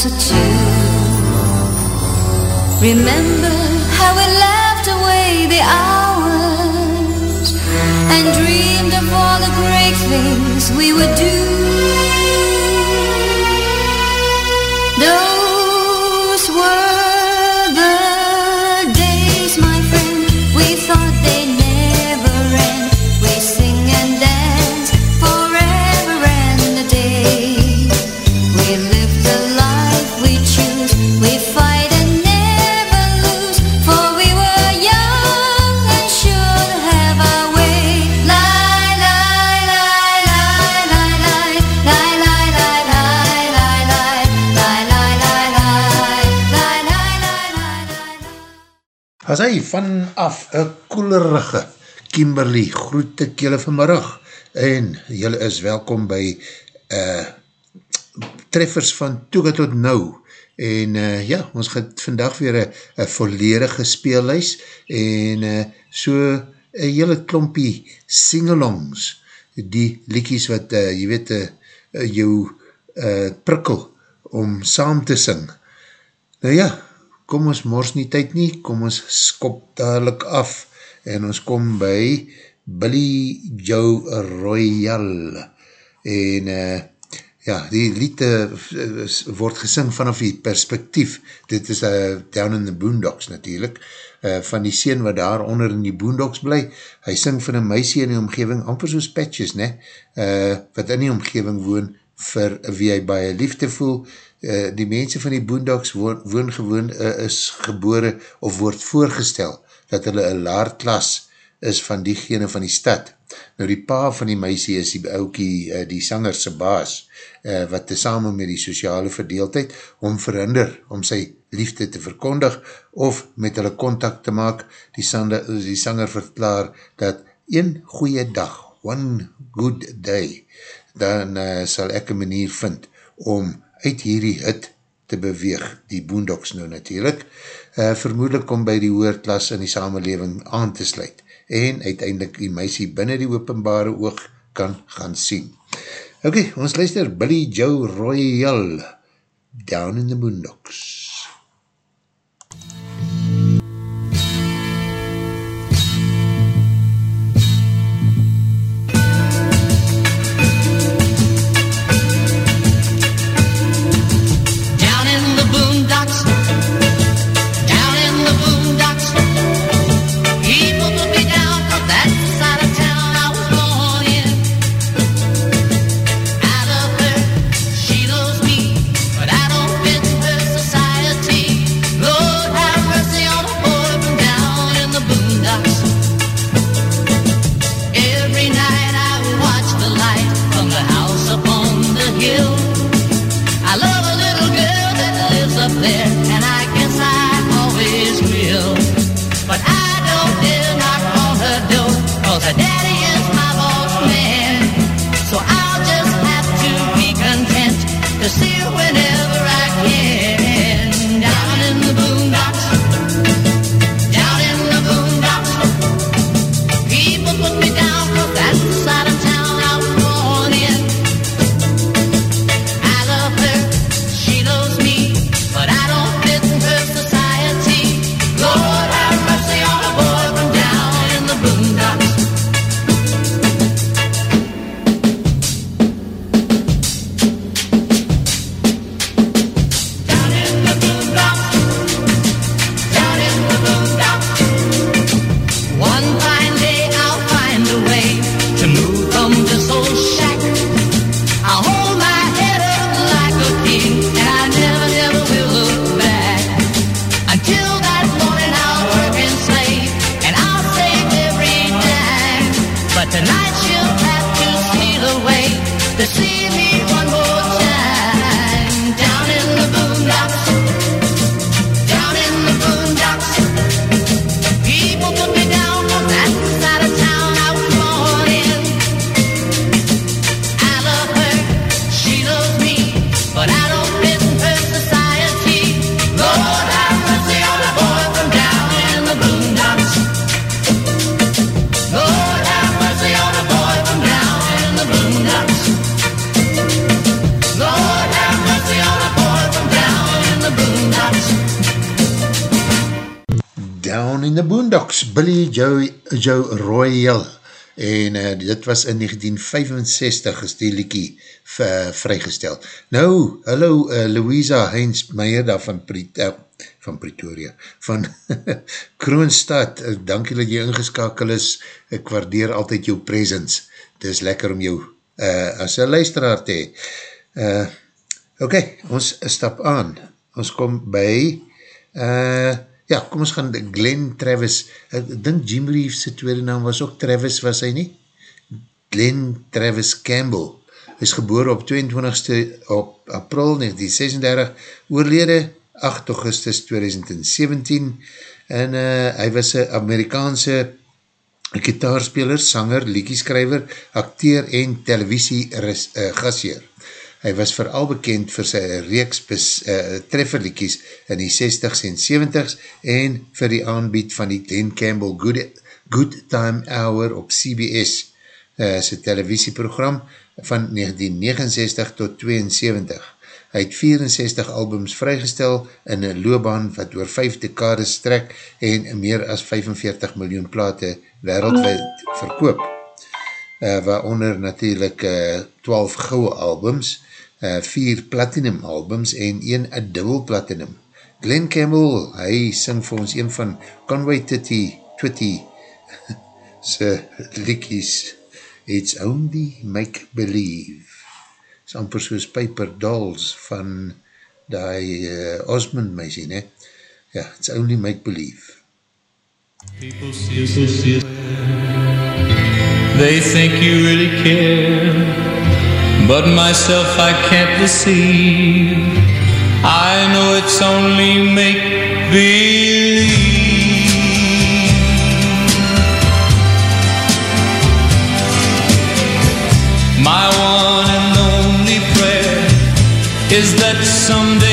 closer to. Remember. Lie. As hy vanaf een koelerige Kimberley groet ek julle vanmiddag en julle is welkom by uh, treffers van Toega tot Nou en uh, ja, ons gaat vandag weer een volledige speellijs en uh, so een hele klompie singalongs, die liekies wat uh, jy weet uh, jou uh, prikkel om saam te sing. Nou ja, kom ons mors nie tyd nie, kom ons skop dadelijk af en ons kom by Billy Joe Royal. En uh, ja, die lied uh, word gesing vanaf die perspektief, dit is uh, Down in the Boondocks natuurlijk, uh, van die sien wat daar onder in die Boondocks bly, hy sing van een meisie in die omgeving, amper soos patches, ne? Uh, wat in die omgeving woon, vir wie hy baie liefde voel, uh, die mense van die Boondocks woon, woon gewoon uh, is gebore of word voorgestel dat hulle een laarklas is van diegene van die stad. Nou die pa van die meisie is die oukie, uh, die sangerse baas, uh, wat tezamen met die sociale verdeeldheid om verhinder om sy liefde te verkondig of met hulle contact te maak. Die, sande, die sanger verklaar dat een goeie dag, one good day, dan uh, sal ek een manier vind om uit hierdie hut te beweeg, die boondocks nou natuurlijk, uh, vermoedelijk om by die hoerklas in die samenleving aan te sluit en uiteindelik die meisie binnen die openbare oog kan gaan sien. Ok, ons luister Billy Joe Royal, Down in the Boondocks. Dit was in 1965 is die liekie vrygestel. Nou, hallo uh, Louisa Heinz Meijer daar van, Pret uh, van Pretoria, van Kroonstad, uh, dankie dat jy ingeskakel is, ek waardeer altyd jou presence, dit is lekker om jou uh, as een luisteraar te. Uh, ok, ons stap aan, ons kom by uh, Ja, kom ons gaan Glenn Travis, ek dink Jim Reeves tweede naam was ook Travis, was hy nie? Glenn Travis Campbell, is geboor op 22ste op april 1936, oorlede 8 augustus 2017, en uh, hy was een Amerikaanse gitaarspeler, sanger, liekieskrijver, acteur en televisie uh, gasheer. Hy was vooral bekend vir sy reeks uh, trefferlikies in die 60s en 70s en vir die aanbied van die Glenn Campbell Good, Good Time Hour op CBS, uh, sy televisieprogram van 1969 tot 72. Hy het 64 albums vrygestel in een loopbaan wat oor 5 dekades strek en meer as 45 miljoen plate wereldwijd verkoop. Uh, waaronder natuurlijk uh, 12 gouwe albums, uh, vier platinum albums en een a dubbel platinum. Glenn Campbell, hy sing vir ons een van Conway Titty, Twitty, sy likies, It's Only Make Believe. Is amper soos Piper Dolls van die uh, Osmond meisie, ne? Ja, It's Only Make Believe. People see, people see They think you really care But myself I can't deceive I know it's only make My one and only prayer Is that someday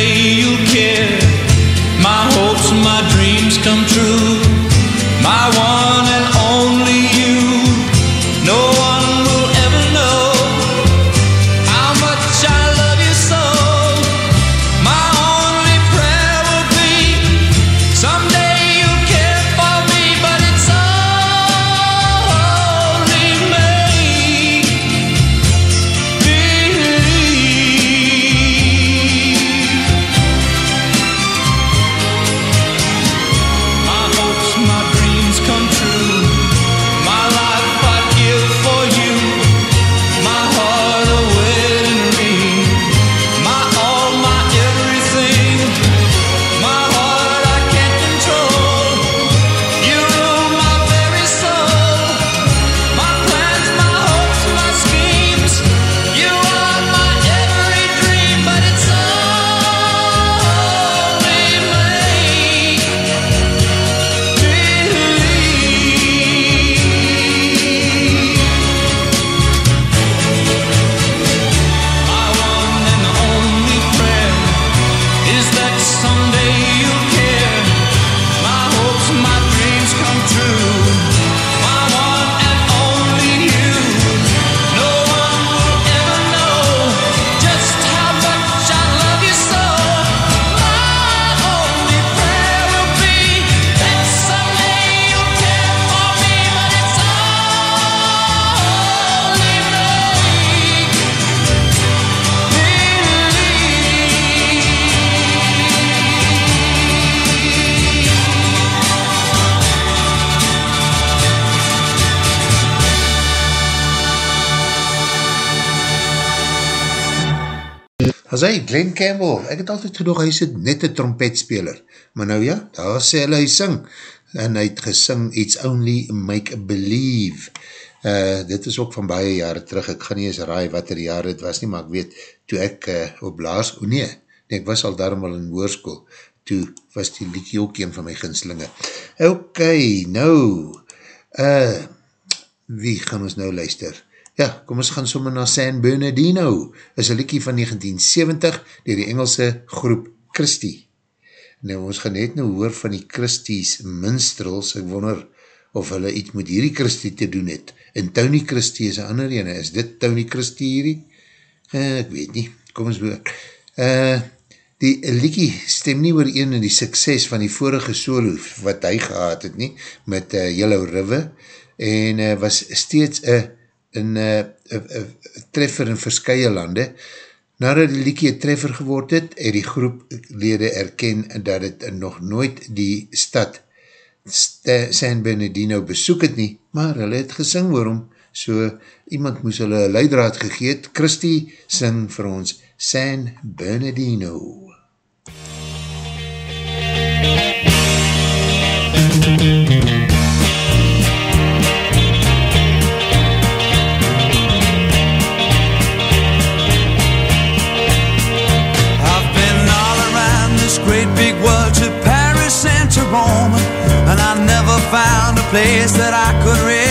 het altyd gedoog, hy is net een trompetspeler. Maar nou ja, daar sê hy, hy sing. En hy het gesing, It's Only Make Believe. Uh, dit is ook van baie jare terug, ek gaan nie eens raai wat er jare het was nie, maar ek weet, toe ek uh, op laas, o oh nee, nee, ek was al daarom al in woorskoel, toe was die liekie ook een van my ginslinge. Ok, nou, uh, wie gaan ons nou luister? Ja, kom ons gaan sommer na San Bernardino, is een liekie van 1970, dier die Engelse groep Christie. Nou, ons gaan net nou hoor van die Christies minstrels, ek wonder of hulle iets met hierdie Christie te doen het. En Tony Christie is een ander ene, is dit Tony Christie hierdie? Uh, ek weet nie, kom ons hoor. Uh, die liekie stem nie oor een in die sukses van die vorige solo wat hy gehad het nie, met uh, Yellow River, en uh, was steeds een uh, treffer in verskye lande. Nadat die liekie treffer geword het, het die groeplede erken dat het nog nooit die stad San Bernardino besoek het nie, maar hulle het gesing oor hom, so iemand moes hulle leidraad gegeet, Christy sing vir ons San Bernardino. And I never found a place that I could really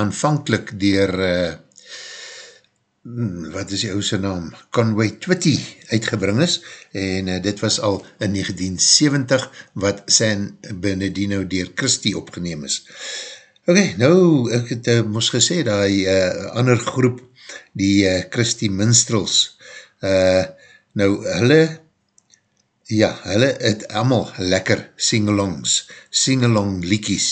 aanvankelijk dier, uh, wat is die ouse naam, Conway Twitty uitgebring is, en uh, dit was al in 1970 wat San Bernardino dier Christie opgeneem is. Ok, nou, ek het uh, moes gesê, die uh, ander groep, die uh, Christie Minstrels, uh, nou, hulle Ja, hulle het allemaal lekker sing-alongs, sing-along liekies,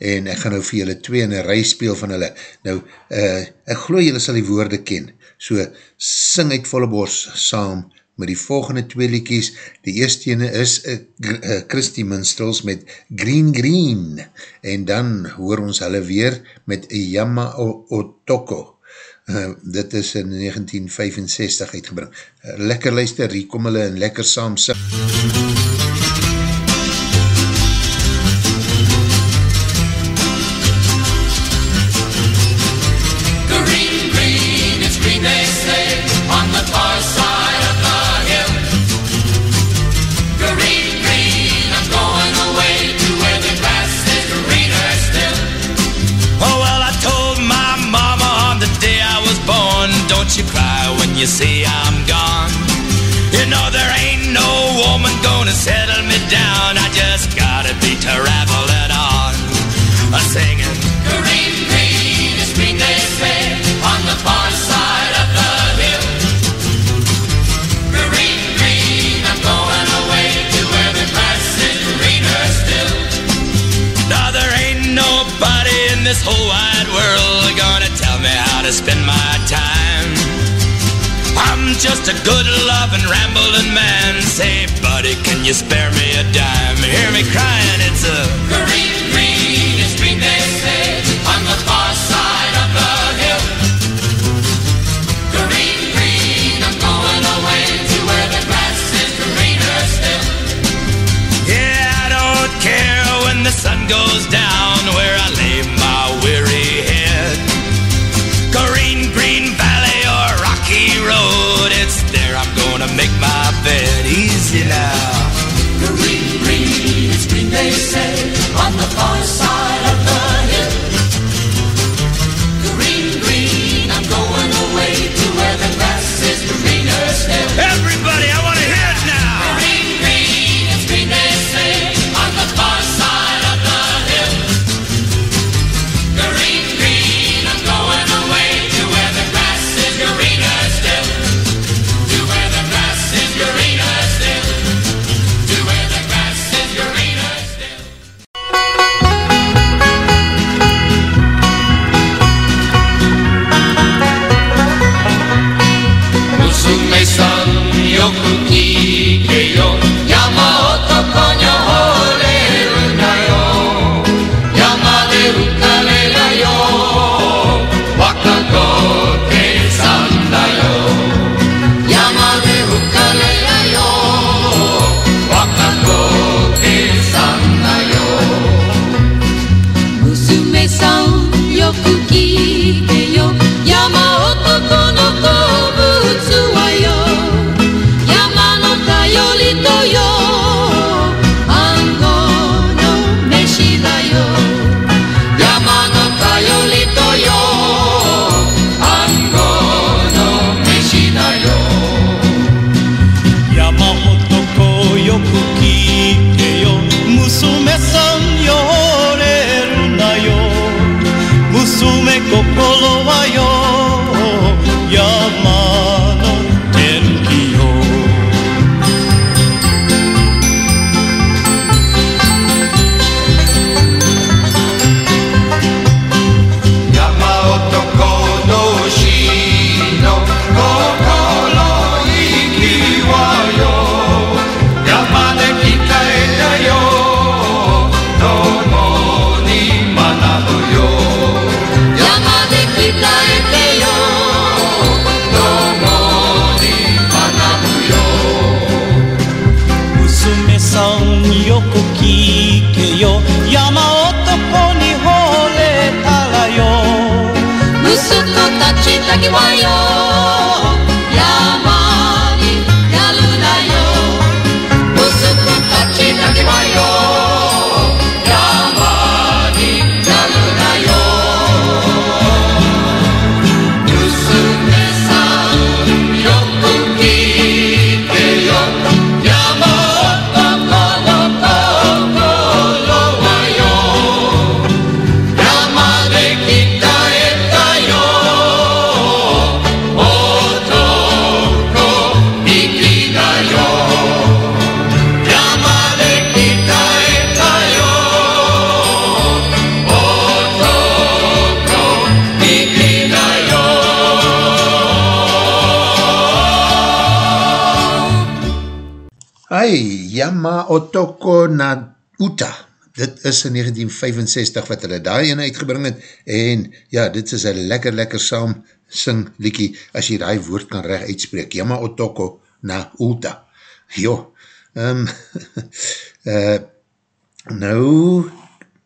en ek gaan nou vir julle twee in een rij speel van hulle. Nou, uh, ek geloof julle sal die woorde ken, so sing uit volle bors saam met die volgende twee liekies. Die eerste ene is uh, uh, Christy Minstrels met Green Green, en dan hoor ons hulle weer met Yama Otoko. Uh, dit is in 1965 uitgebring. Uh, lekker luister, hier kom hulle en lekker saam sing. Green, mama on the day I just a good loving rambling man. Say, buddy, can you spare me a dime? Hear me crying, it's a say on the far side. Ma Otoko na Uta. Dit is in 1965 wat hulle daai ene uitgebring het en ja, dit is een lekker lekker saam sing liekie as jy daai woord kan recht uitspreek. Yama Otoko na Uta. Jo, um, uh, nou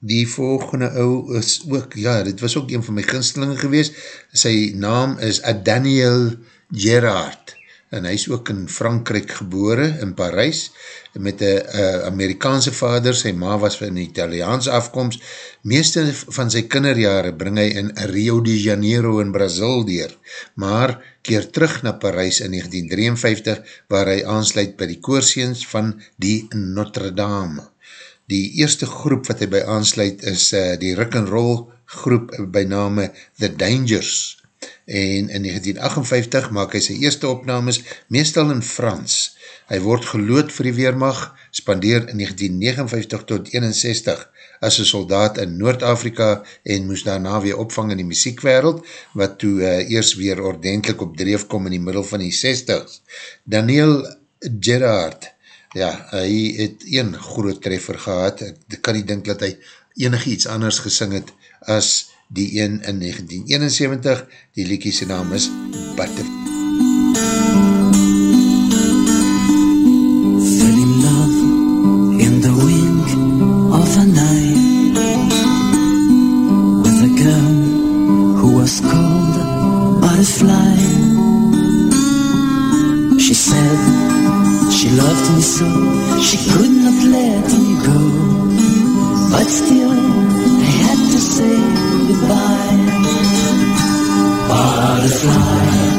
die volgende ou is ook, ja, dit was ook een van my ginstelinge gewees. Sy naam is Daniel Gerard en hy is ook in Frankrijk gebore, in Parijs met een uh, Amerikaanse vader, sy ma was van Italiaans afkomst. Meeste van sy kinderjare bring hy in Rio de Janeiro in Brazil deur, maar keer terug na Parijs in 1953, waar hy aansluit by die koorseens van die Notre Dame. Die eerste groep wat hy by aansluit is uh, die rock and roll groep by name The Dangers en in 1958 maak hy sy eerste opnames meestal in Frans Hy word gelood vir die Weermacht, spandeer in 1959 tot 61 as een soldaat in Noord-Afrika en moes daarna weer opvang in die muziekwereld, wat toe uh, eers weer ordentlik op dreef kom in die middel van die 60s. Daniel Gerard, ja, hy het een groot treffer gehad, ek kan nie dink dat hy enig iets anders gesing het as die een in 1971, die liekie sy naam is Butterfly. Of a night with a girl who was called Butterfly. She said she loved me so she could not let me go, but still I had to say goodbye. Butterfly.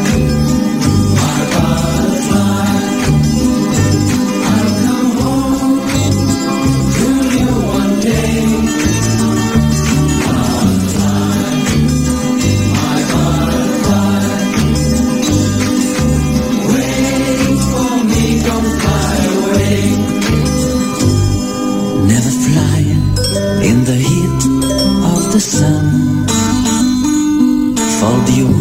The sun. Fold your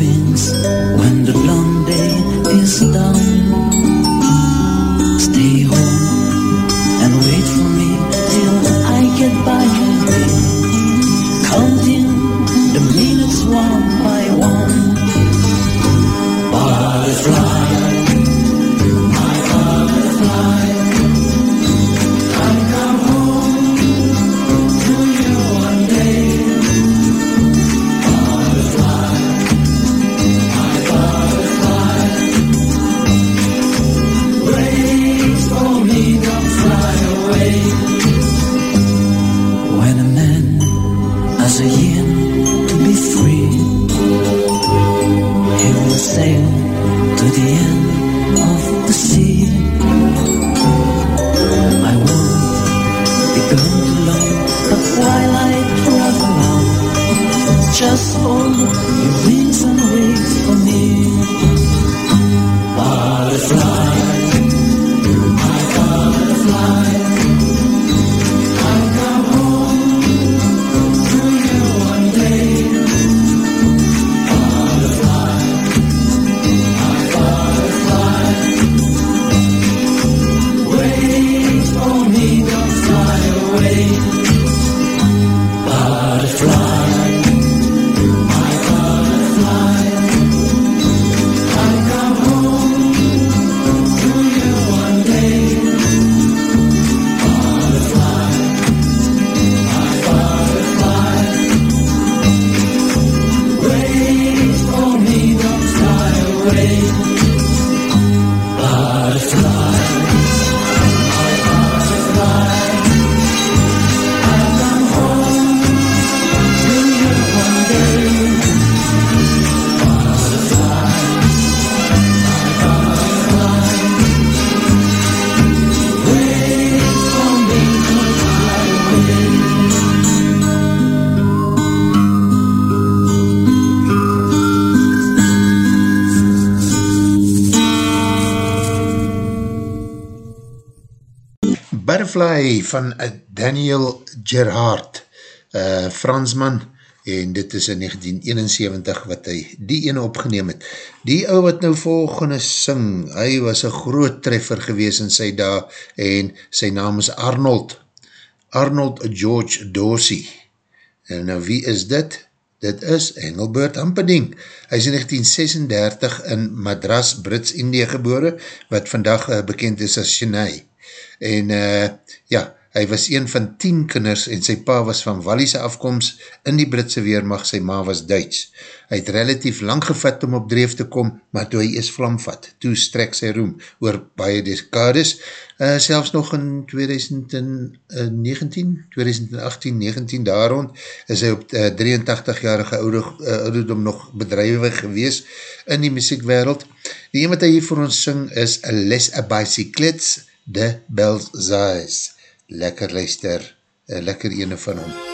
van uh, Daniel Gerhard, uh, Fransman, en dit is in 1971 wat hy die ene opgeneem het. Die ou wat nou volgende sing, hy was een groot treffer gewees in sy dag, en sy naam is Arnold, Arnold George Dorsey. En nou wie is dit? Dit is Engelbert Ampeding. Hy is in 1936 in Madras, Brits-Indië gebore, wat vandag uh, bekend is as Chennai en uh, ja, hy was een van tien kinders en sy pa was van Wallise afkomst in die Britse Weermacht, sy ma was Duits. Hy het relatief lang gevat om op dreef te kom, maar toe hy is vlam vat, toe strek sy roem oor baie dekades, uh, selfs nog in 2019, 2018, 19 daar rond, is hy op uh, 83-jarige oude, uh, ouderdom nog bedrijwig gewees in die muziekwereld. Die een wat hy hier vir ons syng is Les a Bicyclettes, de Belzais. Lekker luister, een lekker ene van hom. Thank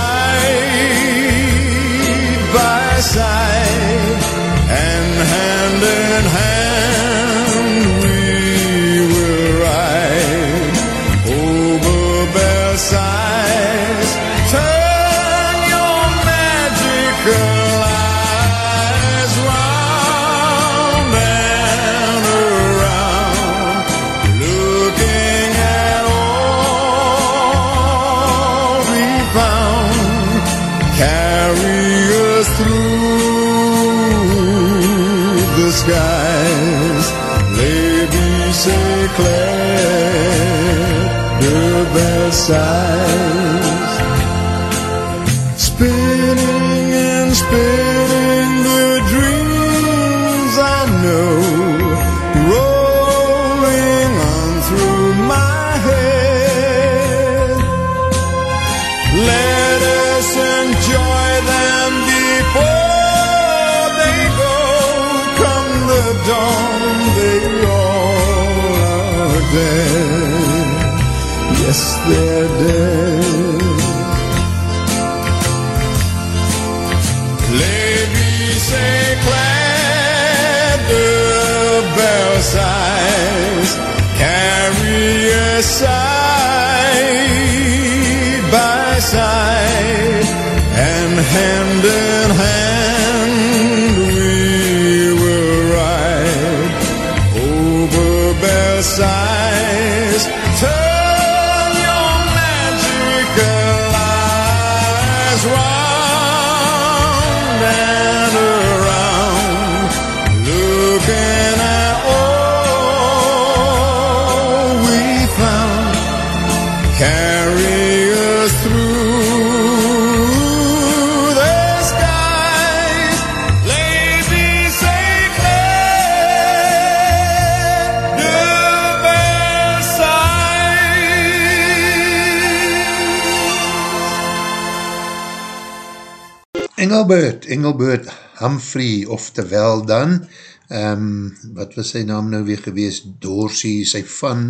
Humphrey, oftewel dan, um, wat was sy naam nou weer gewees, Dorsey, sy van,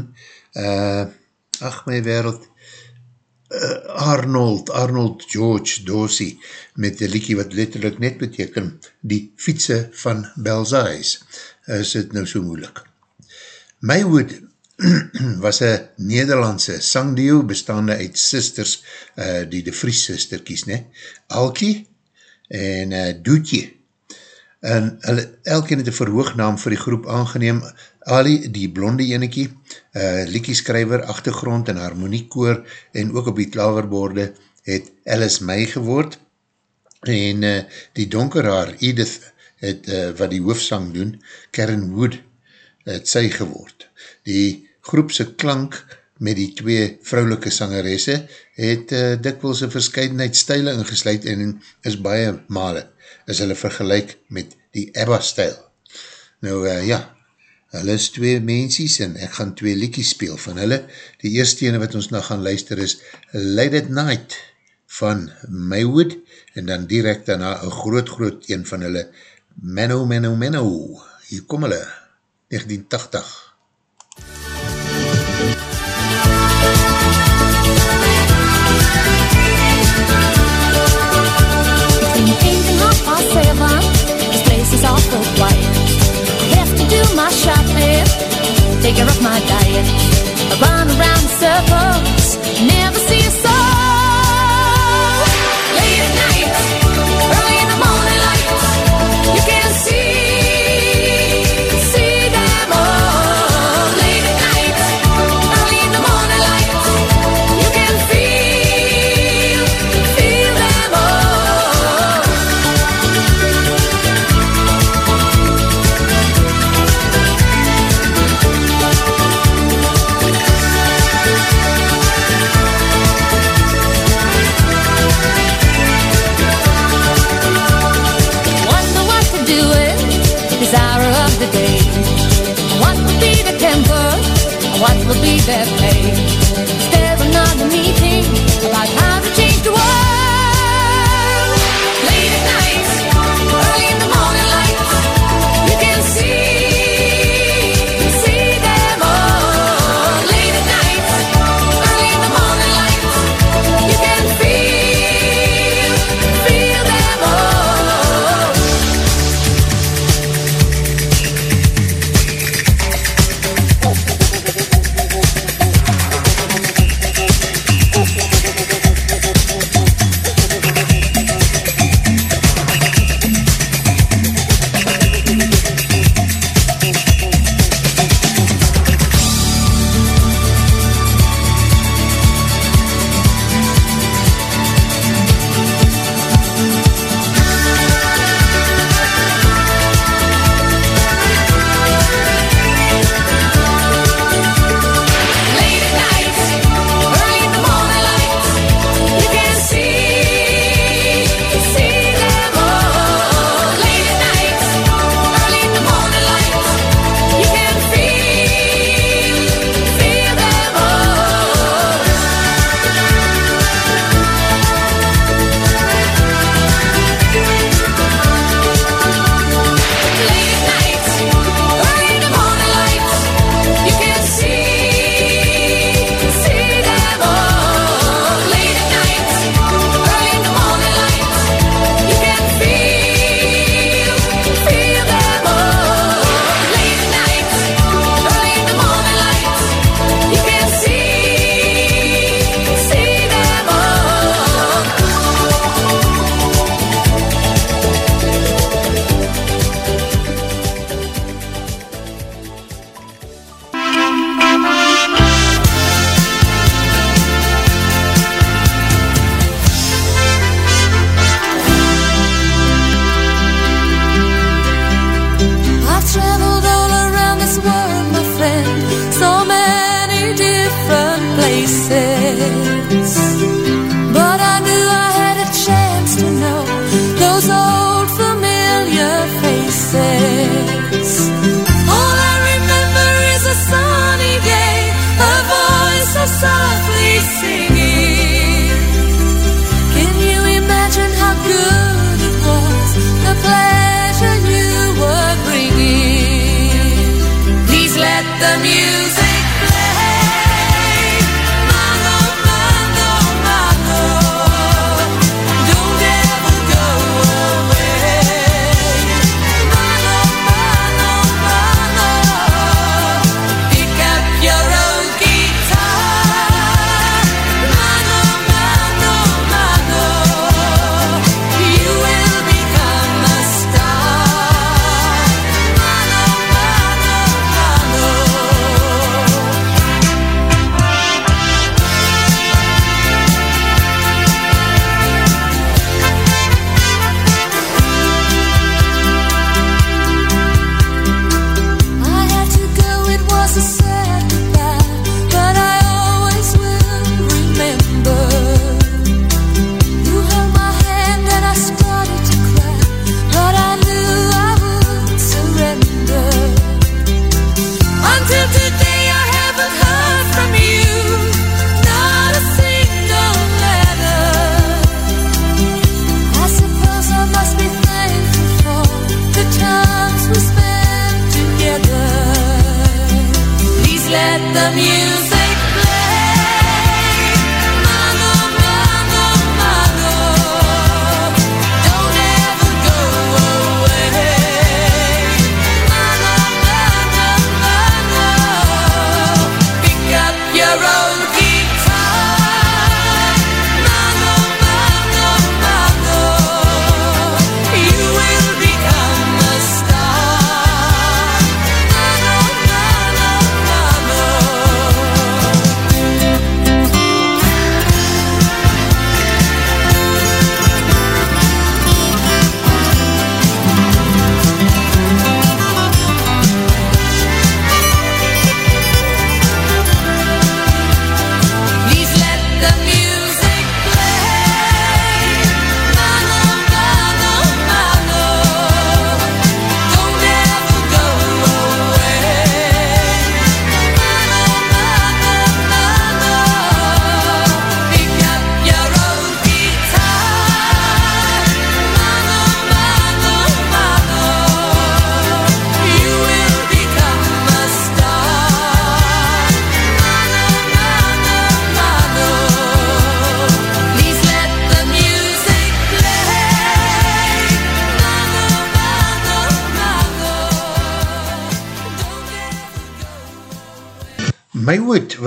uh, ach my wereld, uh, Arnold, Arnold George Dorsey, met die liekie wat letterlijk net beteken, die fietsen van Belzais, is het nou so moeilik. Maywood was een Nederlandse sangdeel bestaande uit sisters, uh, die de Vries sisterkies, ne? Alkie en uh, Doetje. En hulle, elkeen het een verhoognaam vir die groep aangeneem, Ali, die blonde enekie, uh, liekieskrijver, achtergrond en harmoniekoor, en ook op die klaverborde het Alice May geword, en uh, die donkerhaar Edith het, uh, wat die hoofsang doen, Karen Wood, het sy geword. Die groepse klank met die twee vrouwelike sangeresse het uh, dikwils een verscheidenheid stijle ingesluid en is baie male is hulle vergelijk met die ABBA-stijl. Nou uh, ja, hulle is twee mensies en ek gaan twee liekies speel van hulle. Die eerste ene wat ons nou gaan luister is Late at Night van Maywood en dan direct daarna een groot groot een van hulle Menno Menno Menno. Hier kom hulle, 1980. Care of my diet. I run around in circles,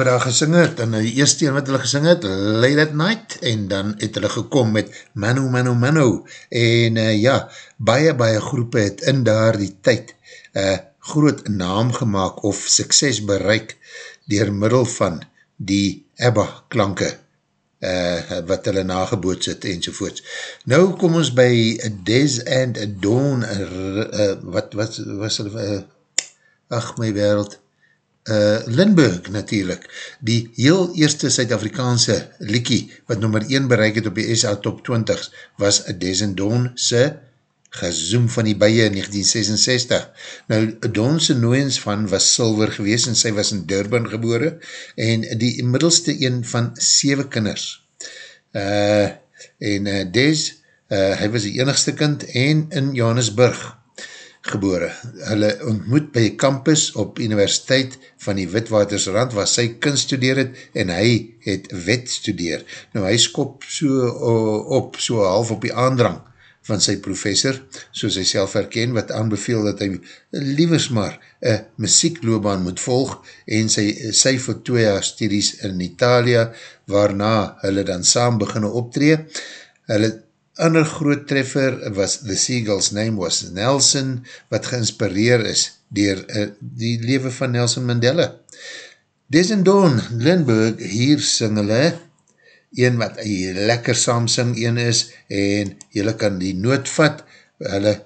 wat daar gesing het, en die eerste een wat hulle gesing het, Late at Night, en dan het hulle gekom met Mano, Mano, Mano, en uh, ja, baie, baie groepe het in daar die tyd uh, groot naam gemaakt of sukses bereik dier middel van die ABBA-klanke uh, wat hulle nageboots het enzovoorts. Nou kom ons by Des and Dawn, uh, uh, wat, wat was hulle, uh, ach my wereld, uh, Lindbergh natuurlijk, die heel eerste Suid-Afrikaanse liekie, wat nummer 1 bereik het op die SA Top 20, was Des and Dawn se gezoom van die bije in 1966. Nou, Dawnse nooiens van was silver gewees en sy was in Durban gebore en die middelste een van 7 kinders. Uh, en uh, Des, uh, hy was die enigste kind en in Johannesburg gebore. Hulle ontmoet by campus op universiteit van die Witwatersrand waar sy kunst studeer het en hy het wet studeer. Nou hy skop so op, so half op die aandrang van sy professor, soos hy self herken, wat aanbeveel dat hy liewers maar een muziekloobaan moet volg en sy, sy vir twee jaar studies in Italia, waarna hulle dan saam beginne optree. Hulle ander groot treffer was The Seagull's Name was Nelson, wat geïnspireer is dier uh, die leven van Nelson Mandela. Des en Dawn, Lindbergh, hier sing hulle, een wat een lekker saamsing een is, en jylle kan die noot vat, hulle,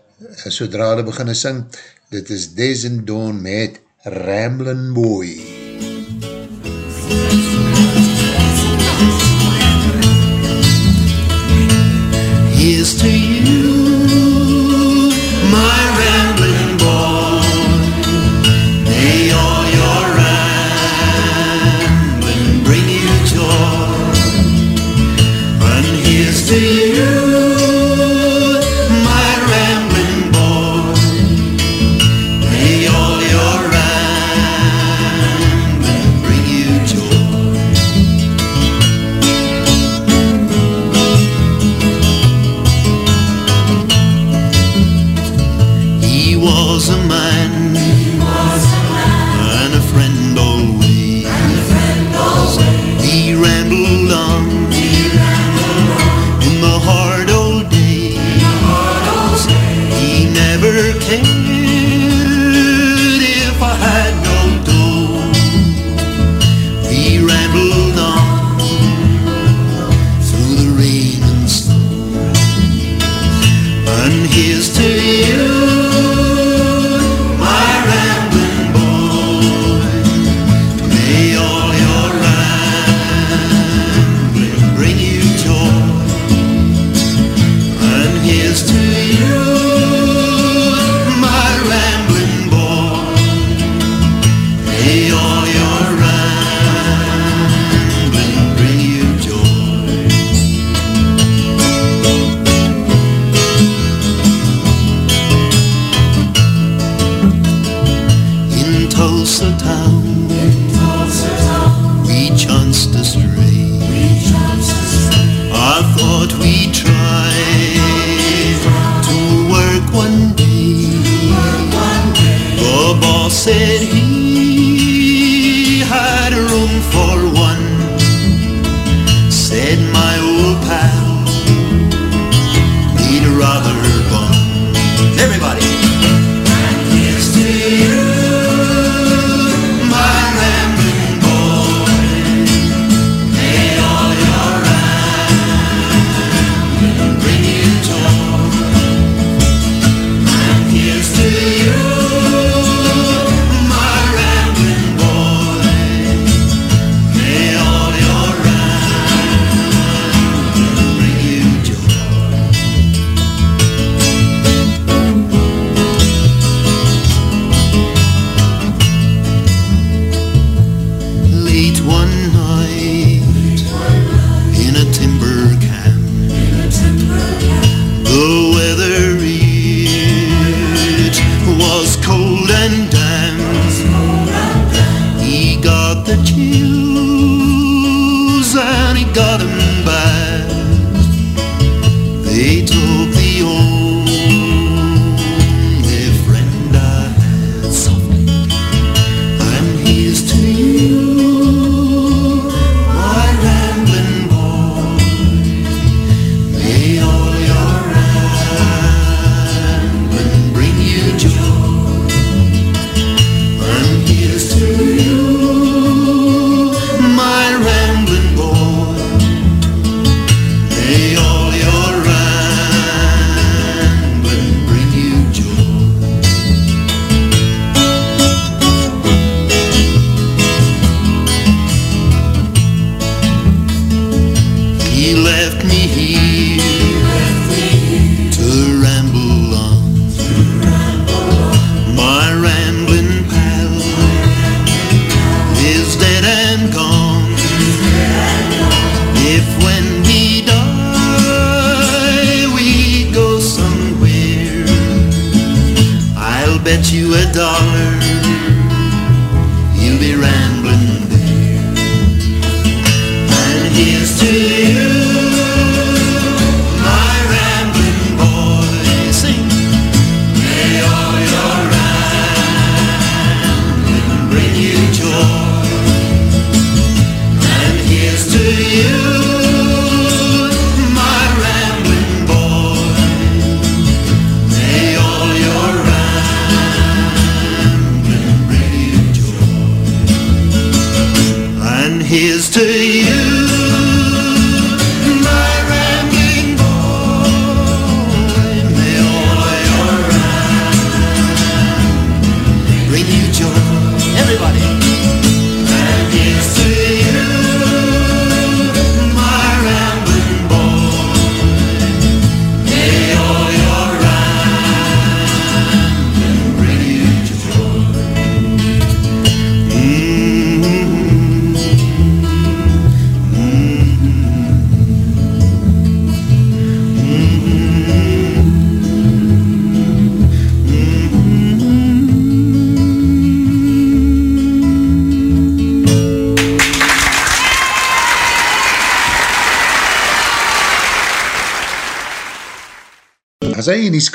sodra hulle beginne sing, dit is Des en Dawn met Ramblin' Boy. Thank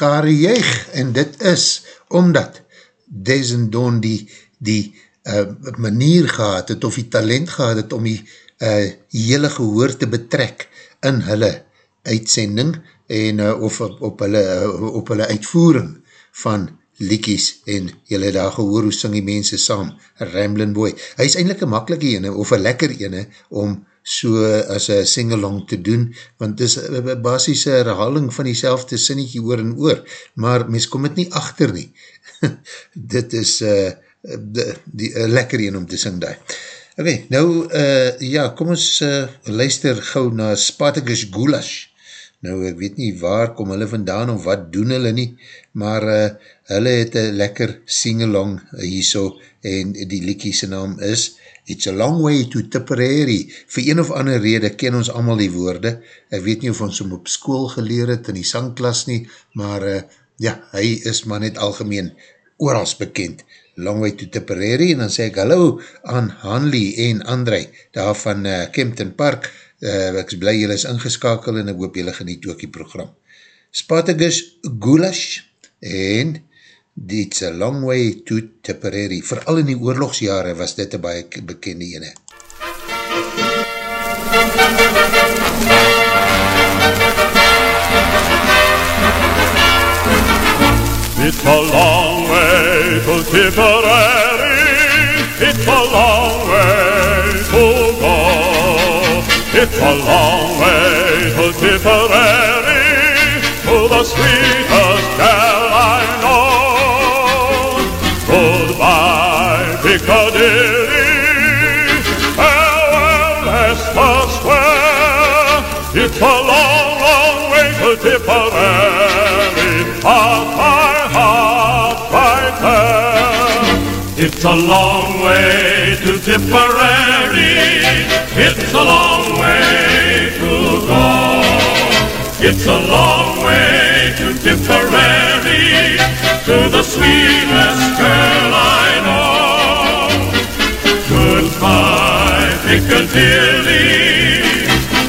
skare juig, en dit is omdat Desendon die, die uh, manier gehad het, of die talent gehad het, om die uh, hele gehoor te betrek in hulle uitsending, en uh, of op, op, hulle, uh, op hulle uitvoering van liekies, en julle daar gehoor, hoe sing die mense saam, Ramblin' Boy. Hy is eindelijk een makkelijke ene, of een lekker ene, om so as een singalong te doen, want het is basis een herhaling van die selfde sinnetje oor en oor, maar mens kom het nie achter nie. Dit is uh, die, die, uh, lekker een om te sing daar. Ok, nou, uh, ja, kom ons uh, luister gauw na Spartacus Goulash. Nou, ek weet nie waar kom hulle vandaan of wat doen hulle nie, maar uh, hulle het een lekker singalong hierso en die liekie sy naam is It's a long way to Tipperary. Voor een of ander rede ken ons allemaal die woorde. Ek weet nie of ons hom op school geleer het in die sangklas nie, maar uh, ja, hy is maar net algemeen oorals bekend. Long way to Tipperary en dan sê ek hallo aan Hanley en André daar van uh, Kempton Park. Uh, ek is blij jylle is ingeskakel en ek hoop jylle geniet ook die program. Spartacus Goulash en It's a long way to Tipperary. Vooral in die oorlogsjare was dit een baie bekende ene. It's a long way to Tipperary. It's a long way to go. It's a long way to Tipperary. To the sweetest gal Piccadilly. Farewell, Leicester Square. It's a long, long way to Tipperary. Of my heart right there. It's a long way to Tipperary. It's a long way to go. It's a long way to Tipperary, to the sweetest girl I Piccadilly,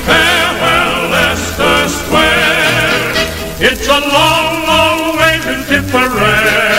farewell, Leicester Square. It's a long, long way to Tipperary,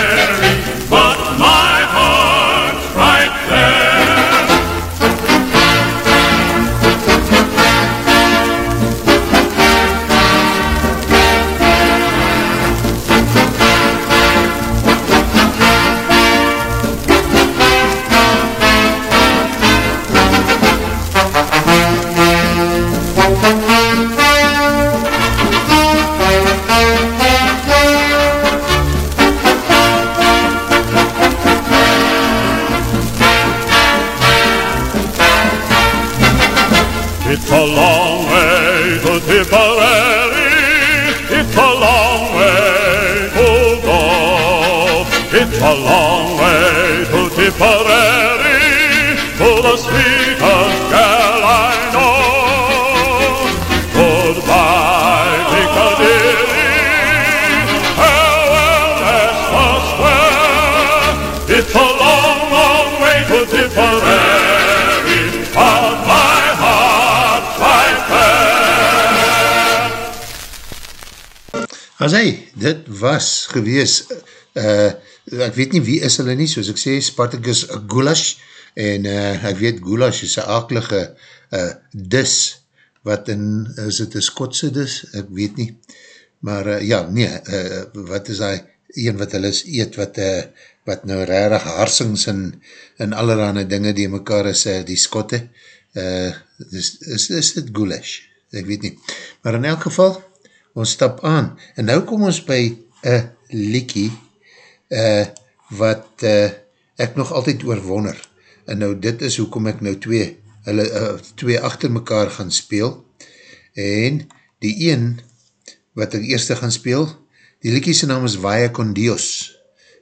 As hy, dit was gewees, uh, ek weet nie wie is hulle nie, soos ek sê, Spartacus Goulash, en uh, ek weet Goulash is een akelige uh, dis, wat in, is het een Skotse dis, ek weet nie, maar uh, ja, nee, uh, wat is hy, een wat hulle is eet, wat, uh, wat nou rarig harsings en, en allerhande dinge die mekaar is, uh, die Skotte, uh, is, is, is dit Goulash, ek weet nie, maar in elk geval, ons stap aan, en nou kom ons by een liekie, uh, wat uh, ek nog altyd oorwonner, en nou dit is hoekom ek nou twee, hulle, uh, twee achter mekaar gaan speel, en die een, wat ek eerste gaan speel, die liekie sy naam is Vaya con Dios,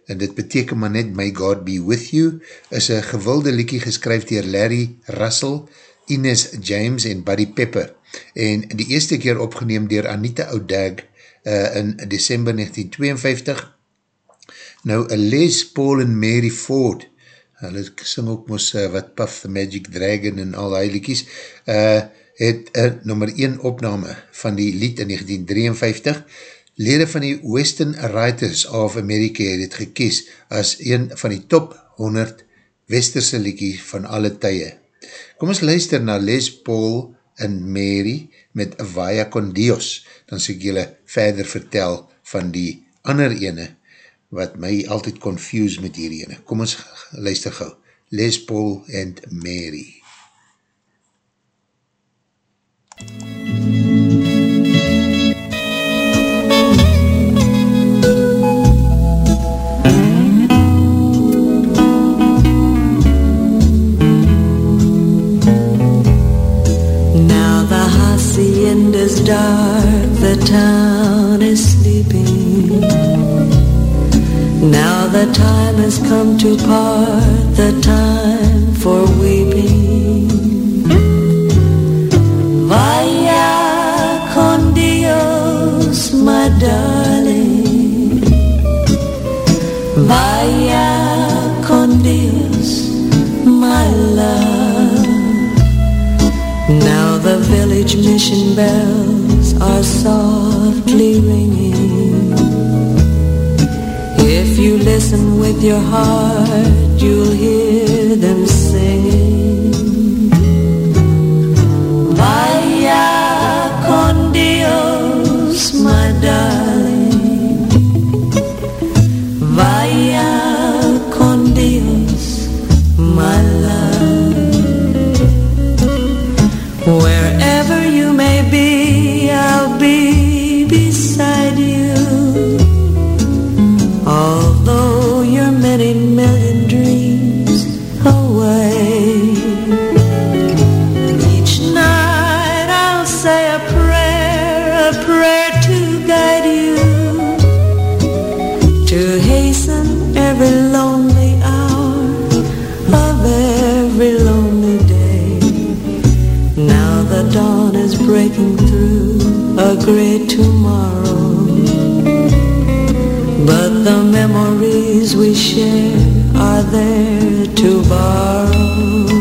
en dit beteken maar net My God Be With You, is een gewilde liekie geskryf dier Larry Russell, Ines James en Buddy Pepper, en die eerste keer opgeneem dier Anita O'Dag uh, in December 1952. Nou, Les Paul en Mary Ford, hulle sing ook moes uh, wat Puff the Magic Dragon en al die liekies, uh, het een nummer 1 opname van die lied in 1953, Lede van die Western Writers of America het het gekies as een van die top 100 westerse liekie van alle tye. Kom ons luister na Les Paul en Mary met Vaya con Dios, dan sê ek julle verder vertel van die ander ene, wat my altyd confuse met hierdie ene. Kom ons luister gauw. Les Paul and Mary. Now dark, the town is sleeping. Now the time has come to part, the time for weeping. Vaya con Dios, my darling. Vaya con Dios, my love. Now the village mission bells are softly ringing. If you listen with your heart, you'll hear them great tomorrow. But the memories we share are there to borrow.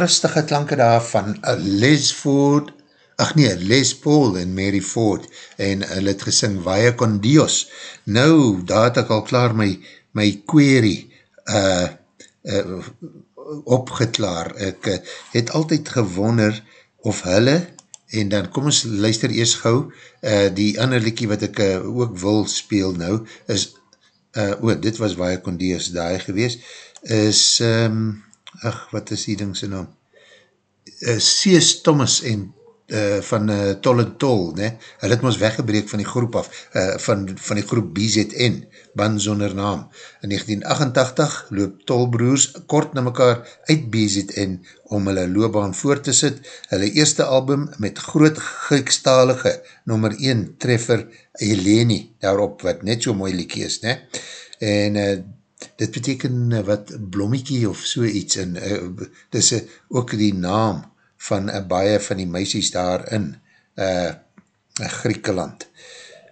Rustige klanke daar van uh, Les Ford, ach nee, Les Paul en Mary Ford, en hulle het gesing Vaya con Dios. Nou, daar het ek al klaar my, my query uh, uh, opgeklaar. Ek uh, het altyd gewonder of hulle, en dan kom ons luister eers gauw, uh, die ander liekie wat ek uh, ook wil speel nou, is, uh, oh, dit was Vaya con Dios daar gewees, is, um, ach, wat is die ding sy naam? Uh, C.S. Thomas en uh, van uh, Toll en Toll, ne? hulle het ons weggebreek van die groep af, uh, van, van die groep BZN, band zonder naam. In 1988 loop Tollbroers kort na mekaar uit BZN om hulle loopbaan voor te sit. Hulle eerste album met groot Griekstalige nummer 1 treffer Eleni, daarop wat net so mooi liekie is, ne? en uh, dit beteken uh, wat blommiekie of so iets, en uh, dis uh, ook die naam van uh, baie van die meisies daar in uh, Griekeland.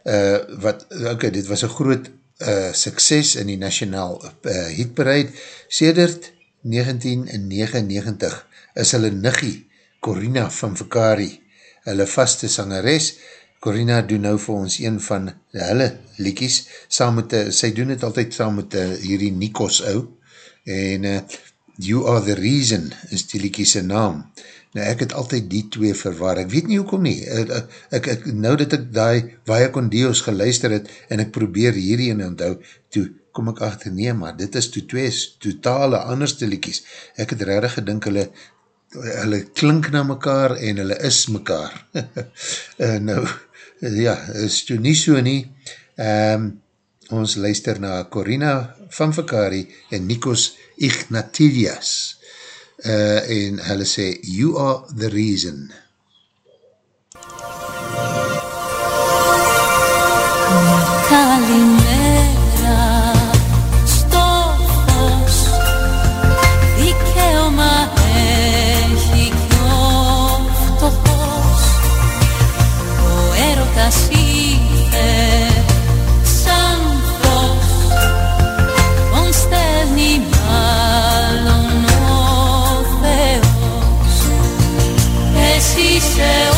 Uh, wat, ok, dit was een groot uh, sukses in die nationaal uh, hitbereid. Sedert 1999 is hulle niggie, Corina van Vakari, hulle vaste sangeres. Corina doen nou vir ons een van hulle liekies, saam met, uh, sy doen het altyd saam met uh, hierdie Nikos ou, en uh, You Are The Reason is die liekiese naam. Nou ek het altyd die twee verwaar, ek weet nie hoekom nie, ek, ek, ek, nou dat ek die Vaya Con Dios geluister het, en ek probeer hierdie in onthou, toe kom ek achter, nee maar, dit is toe twee totale anderste liekies, ek het redig gedink hulle hulle klink na mekaar en hulle is mekaar. uh, nou, ja, is toe nie so nie. Um, ons luister na Corina van Vakari en Nikos Ignatidias uh, eh, en hulle sê, You are the reason. Kalime się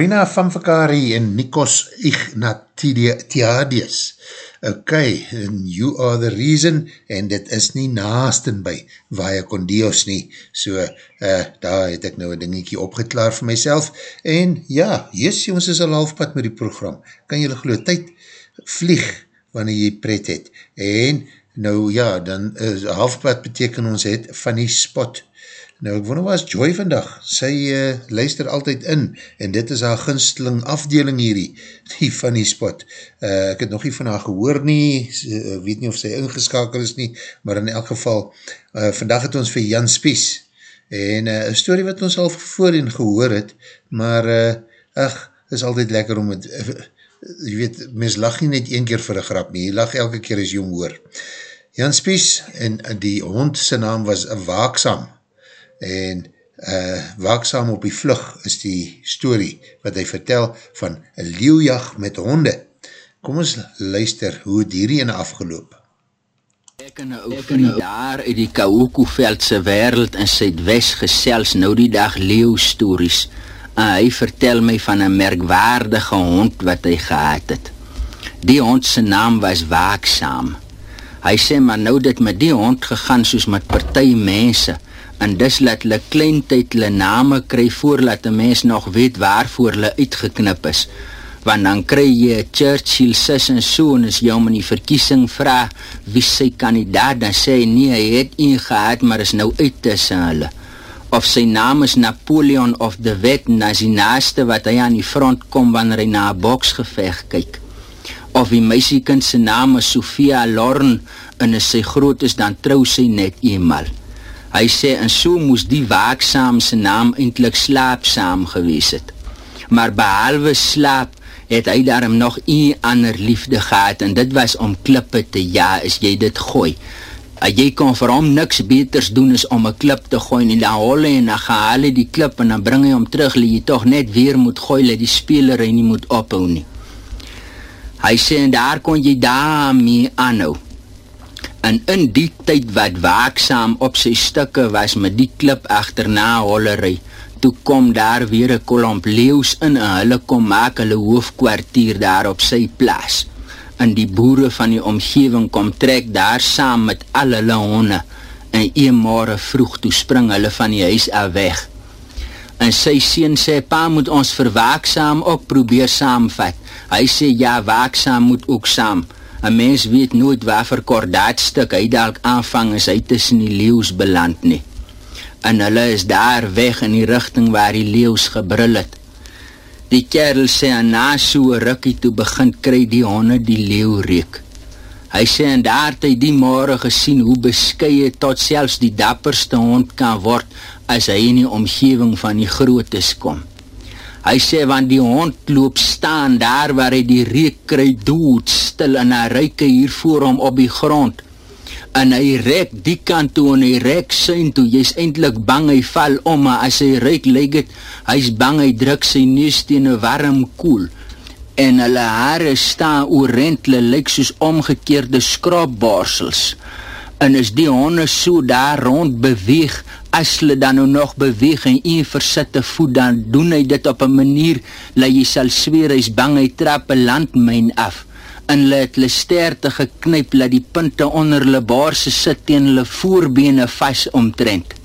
Corina van Vakari en Nikos Ignatiadius. Ok, and you are the reason, en dit is nie naasten by Vaya con Dios nie. So, uh, daar het ek nou een dingiekie opgeklaar vir myself. En ja, yes, ons is al halfpad met die program. Kan jylle geloof, tyd vlieg wanneer jy pret het. En nou ja, dan uh, halfpad beteken ons het van die spot. Nou, ek wonder waar is Joy vandag? Sy uh, luister altyd in, en dit is haar ginsteling afdeling hierdie, die die spot. Uh, ek het nog nie van haar gehoor nie, uh, weet nie of sy ingeskakel is nie, maar in elk geval, uh, vandag het ons vir Jan Spies, en uh, een story wat ons al voorheen gehoor het, maar, uh, ach, is altyd lekker om het, uh, jy weet, mens lach nie net een keer vir een grap nie, jy lach elke keer as jy hom hoor. Jan Spies, en uh, die hond sy naam was Waaksam, en uh, waakzaam op die vlug is die story wat hy vertel van een leeuwjag met honde. Kom ons luister hoe het hierdie ene afgeloop. Ek en 'n ou vriend daar uit die Kahuku-veldse wêreld in Suidwes gesels nou die dag leeu stories. En hy vertel my van 'n merkwaardige hond wat hy gehad het. Die hond se naam was Waaksaam. Hy sê maar nou dit met die hond gegaan soos met party mense en dis laat hulle kleintyd hulle name kry voordat 'n mens nog weet waarvoor hulle uitgeknip is. Want dan kry jy 'n Churchill sis en so en as jy hom in die verkiesing vra wie sy kandidaat dan sê hy nee, hy het een gehad maar is nou uit tussen hulle. of sy naam is Napoleon of de Wet en as die naaste wat hy aan die front kom wanneer hy na een boksgeveg kyk. Of die meisiekind sy naam is Sophia Lorn en as sy groot is dan trou sy net eenmaal. Hy sê en so moes die waaksaam sy naam eindelijk slaapsaam gewees het. Maar behalwe slaap het hy daarom nog een ander liefde gehad en dit was om klippe te ja as jy dit gooi. Uh, jy kon vir hom niks beters doen as om een klip te gooi en dan hol hy en dan gehaal hy die klip en dan bring hy hom terug dat jy toch net weer moet gooi dat die speler hy nie moet ophou nie. Hy sê en daar kon jy daarmee aanhou. En in die tyd wat waaksaam op sy stikke was met die klip achterna hollery, toe kom daar weer een kolomp leeuws in en hulle kom maak hulle hoofdkwartier daar op sy plaas en die boere van die omgeving kom trek daar saam met al hulle honde en een morgen vroeg toe spring hulle van die huis af weg. En sy sien sê, pa moet ons verwaaksaam ook probeer saamvat. Hy sê, ja, waaksaam moet ook saam. Een mens weet nooit waar vir kordaatstuk hy dalk aanvang as hy tussen die leeuws beland nie. En hulle is daar weg in die richting waar die leeuws gebrul het. Die kerel sê en na so'n rukkie toe begin kry die honde die leeuw reek. Hy sê en daar het hy die morgen gesien hoe beskye tot selfs die dapperste hond kan word as hy in die omgeving van die grootes kom. Hy sê want die hond loop staan daar waar hy die reek kry dood stil en hy reike hier voor hom op die grond. En hy rek die kant toe en hy rek sy'n toe, jy is eindelijk bang hy val om, maar as hy rek lyk het, hy is bang hy druk sy neus tegen een warm koel, en hulle haare staan oorent, hulle lyk soos omgekeerde skrapbarsels, en as die honde so daar rond beweeg, as hulle dan nou nog beweeg en een versitte voet, dan doen hy dit op een manier, dat jy sal sweer, hy is bang hy trap een landmijn af, en hulle het hulle sterte geknyp dat die punte onder hulle baarse sit teen hulle voorbene vas omtrent.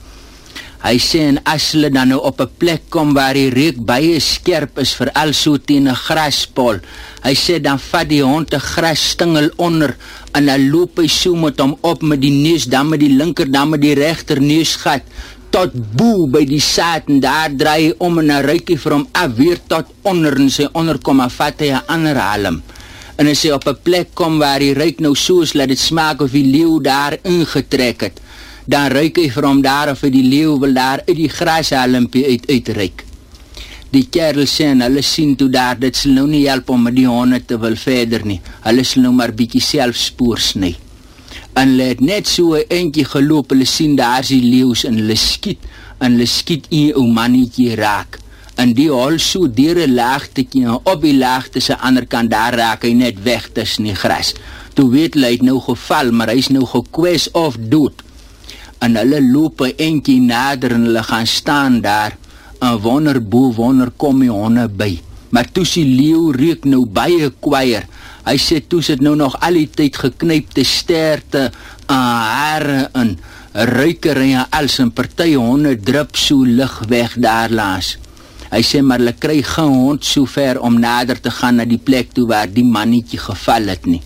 Hy sê en as hulle dan nou op 'n plek kom waar die reuk baie skerp is vir al so teen 'n graspol, hy sê dan vat die hond 'n grasstingel onder en dan loop hy so met hom op met die neus dan met die linker dan met die regter neusgat tot bo by die saad en daar draai hy om en 'n ruikie vir hom af weer tot onder en sy onderkom en vat hy 'n ander halm. En hy op een plek kom waar hy ruik nou soos, laat het smaak of die leeuw daar ingetrek het, dan ruik hy vir hom daar of die leeuw wil daar uit die grashalmpie uit uitruik. Die kerel sê en hulle sien toe daar, dit sal nou nie help om die honde te wil verder nie, hulle sal nou maar bykie self spoor snu. En hulle het net so een eentje geloop, hulle sien daar is die leeuws en hulle skiet, en hulle skiet een ou mannetje raak en die hol so dier een laagtekie en op die laagte sy ander kant daar raak hy net weg tussen die gras. Toe weet hy het nou geval, maar hy is nou gekwes of dood. En hulle loop een eentje nader en hulle gaan staan daar en wonder boe wonder kom die honde by. Maar toe sy leeuw reek nou baie kwaier. Hy sê toe sit nou nog al die tyd geknypte sterte aan haare en ruiker en als en partij honde drup so lig weg daar laas. Hy sê maar hulle kry geen hond so ver om nader te gaan na die plek toe waar die mannetje geval het nie.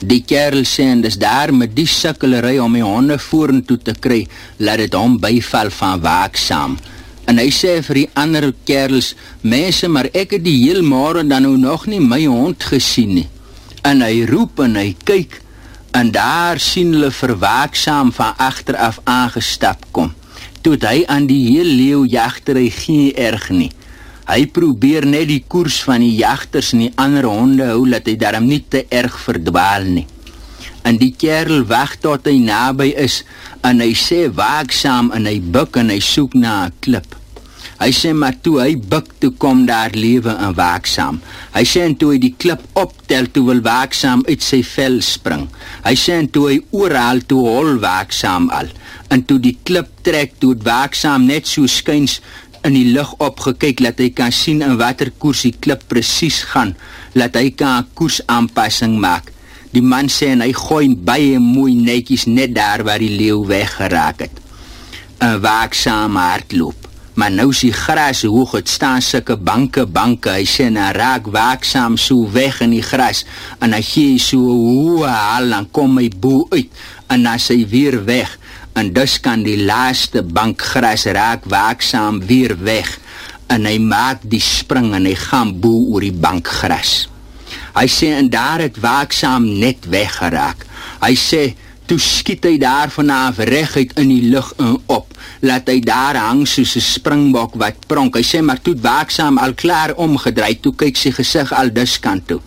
Die kerel sê en dis daar met die sikkelerij om die honde voeren toe te kry, laat het hom byval van waaksaam. En hy sê vir die ander kerels, mense, maar ek het die heel morgen dan nou nog nie my hond gesien nie. En hy roep en hy kyk, en daar sien hulle verwaaksaam van achteraf aangestap kom toe hy aan die heel leeuw jagter hy geen erg nie. Hy probeer net die koers van die jagters en die ander honde hou, dat hy daarom nie te erg verdwaal nie. En die kerel wacht tot hy nabij is, en hy sê waaksam, en hy buk en hy soek na een klip. Hy sê maar toe hy buk, toe kom daar lewe en waaksam. Hy sê en toe hy die klip optel, toe wil waaksam uit sy vel spring. Hy sê en toe hy oorhaal, toe hol waaksam al en toe die klip trek, toe het waakzaam net so skyns in die lucht opgekyk, dat hy kan sien in wat er koers die klip precies gaan, dat hy kan een koers aanpassing maak. Die man sê en hy gooi baie mooi netjies net daar waar die leeuw weggeraak het. Een waakzaam hardloop. Maar nou die gras hoog, het staan sulke banke, banke. Hy sê, en hy raak waaksaam so weg in die gras. En hy gee so hoe haal, dan kom hy boe uit. En hy weer weg. En dus kan die laaste bank gras raak waaksaam weer weg. En hy maak die spring en hy gaan boe oor die bank gras. Hy sê, en daar het waaksaam net weggeraak. Hy sê, toe skiet hy daar vanaf reguit in die lug en op. Laat hy daar hang soos 'n springbok wat pronk. Hy sê maar toe het waaksaam al klaar omgedraai, toe kyk sy gesig al dus kant toe.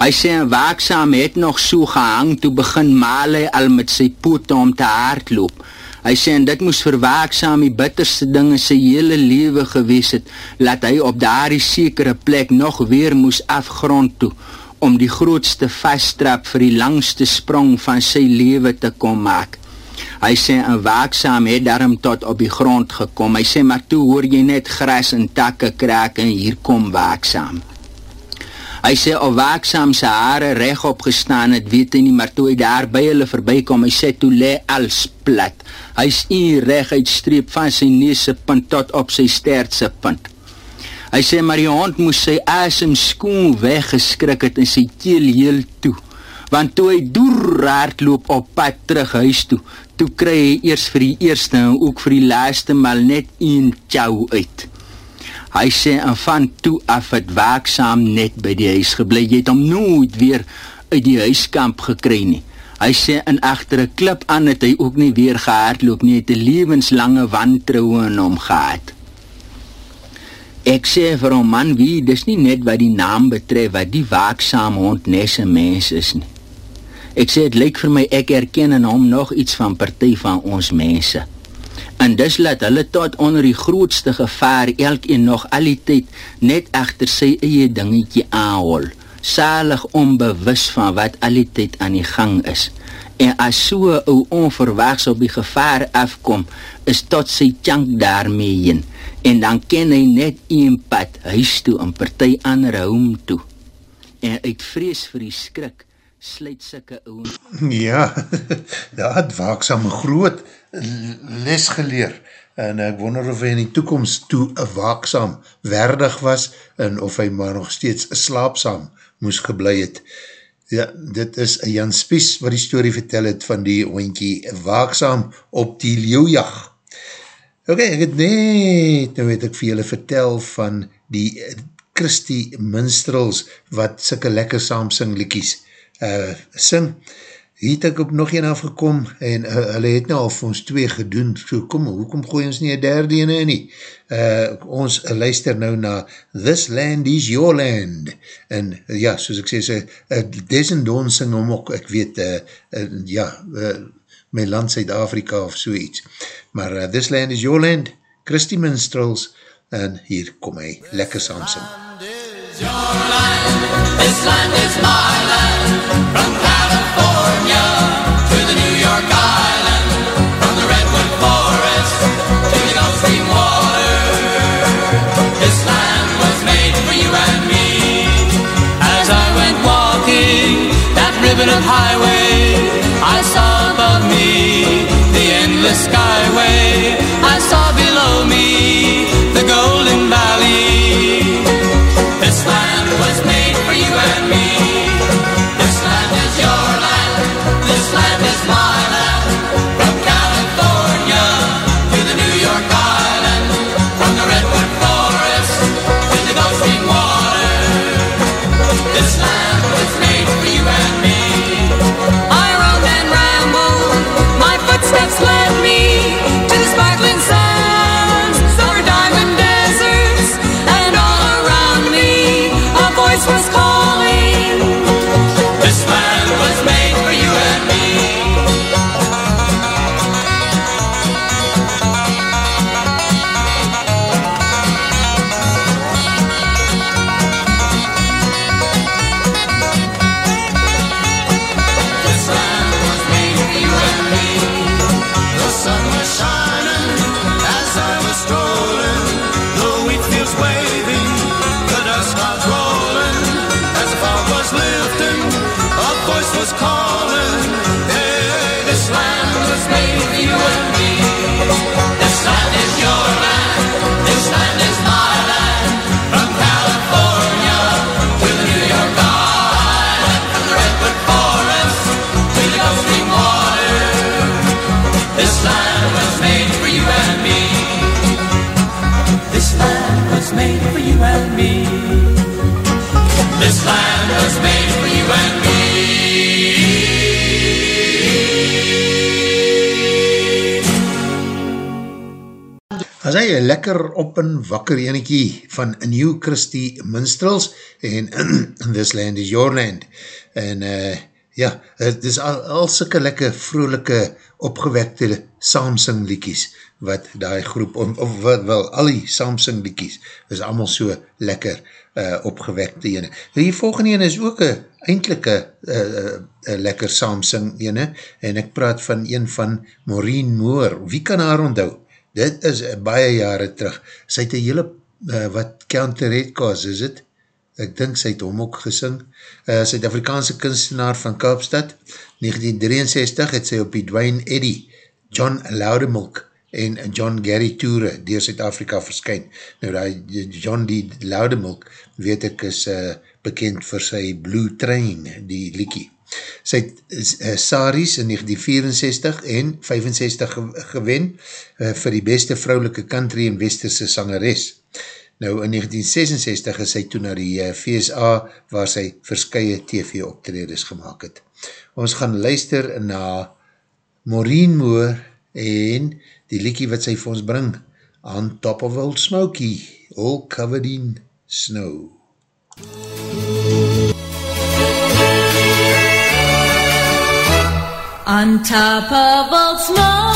Hy sê en waaksaam het nog so gehang toe begin maal hy al met sy pote om te hardloop. Hy sê en dit moes vir waaksaam die bitterste ding in sy hele lewe gewees het, laat hy op daardie sekere plek nog weer moes afgrond toe om die grootste vasttrap vir die langste sprong van sy lewe te kom maak. Hy sê en waaksaam het daarom tot op die grond gekom. Hy sê maar toe hoor jy net gras en takke kraak en hier kom waaksaam. Hy sê of waaksaam sy hare regop gestaan het, weet hy nie, maar toe hy daar by hulle verbykom, hy sê toe lê als plat. Hy is hier reg uitstreep van sy neuse punt tot op sy stertse punt. Hy sê maar die hond moes sy asem skoon weggeskrik het en sy keel heel toe. Want toe hy doer hardloop op pad terug huis toe, toe kry hy eers vir die eerste en ook vir die laaste mal net een chow uit. Hy sê en van toe af het waaksaam net by die huis gebly. Jy het hom nooit weer uit die huiskamp gekry nie. Hy sê in agter 'n klip aan het hy ook nie weer gehardloop nie. Hy het 'n lewenslange wantroue in hom gehad. Ek sê vir hom man, wie, dis nie net wat die naam betref wat die waaksame hond nes 'n mens is nie. Ek sê dit lyk vir my ek erken in hom nog iets van party van ons mense. En dis laat hulle tot onder die grootste gevaar elkeen nog al die tyd net agter sy eie dingetjie aanhol, salig onbewus van wat al die tyd aan die gang is. En as so 'n ou onverwags op die gevaar afkom, is tot sy chunk daarmee heen en dan ken hy net een pad huis toe en party ander hom toe. En uit vrees vir die skrik sluit sulke ouens Ja, waaksaam een groot les geleer en ek wonder of hy in die toekomst toe waaksaam werdig was en of hy maar nog steeds slaapsaam moes geblei het. Ja, dit is Jan Spies wat die story vertel het van die hoentjie waaksaam op die leeuwjag. Ok, ek het net, nou het ek vir julle vertel van die Christie Minstrels wat sikke lekker saam sing liekies uh, sing. Hier het ek op nog een afgekom en uh, hulle het nou al vir ons twee gedoen, so kom, hoekom gooi ons nie een derde ene nie? Uh, ons uh, luister nou na This Land is Your Land en uh, ja, soos ek sê, so, uh, Desendon sing hom ook, ek weet, uh, uh, ja, uh, my land Zuid-Afrika of so iets. Maar uh, This Land is Your Land, Christy Minstrels, en hier kom hy, lekker saam sing. Your land, this land is my land. From California highway, wakker enekie van New Christie Minstrels en This Land is Your Land. En uh, ja, het is al, al sikke lekker vrolijke opgewekte Samsung liekies wat die groep, of, of wat wel, al die Samsung liekies is allemaal so lekker uh, opgewekte ene. Die volgende ene is ook een eindelike uh, uh, lekker Samsung ene en ek praat van een van Maureen Moore. Wie kan haar onthou? Dit is baie jare terug. Sy het een hele, uh, wat Counter Red Cause is het? Ek dink sy het hom ook gesing. Uh, Suid-Afrikaanse kunstenaar van Kaapstad. 1963 het sy op die Dwayne Eddy, John Loudemilk en John Gary Toure door Suid-Afrika verskyn. Nou die John D. Loudemilk weet ek is uh, bekend vir sy Blue Train, die liekie. Sy het uh, Saris in 1964 en 65 ge gewen uh, vir die beste vrouwelike country en westerse sangeres. Nou in 1966 is sy toe na die uh, VSA waar sy verskye TV optredes gemaakt het. Ons gaan luister na Maureen Moore en die liekie wat sy vir ons bring On Top of Old Smokey, All Covered in Snow. On top of Old Smoky,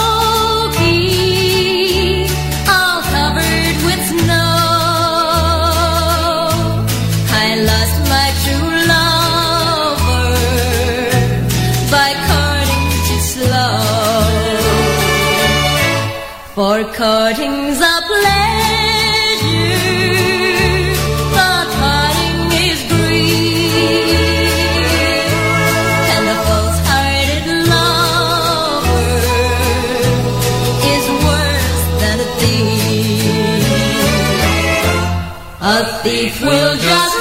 A thief will just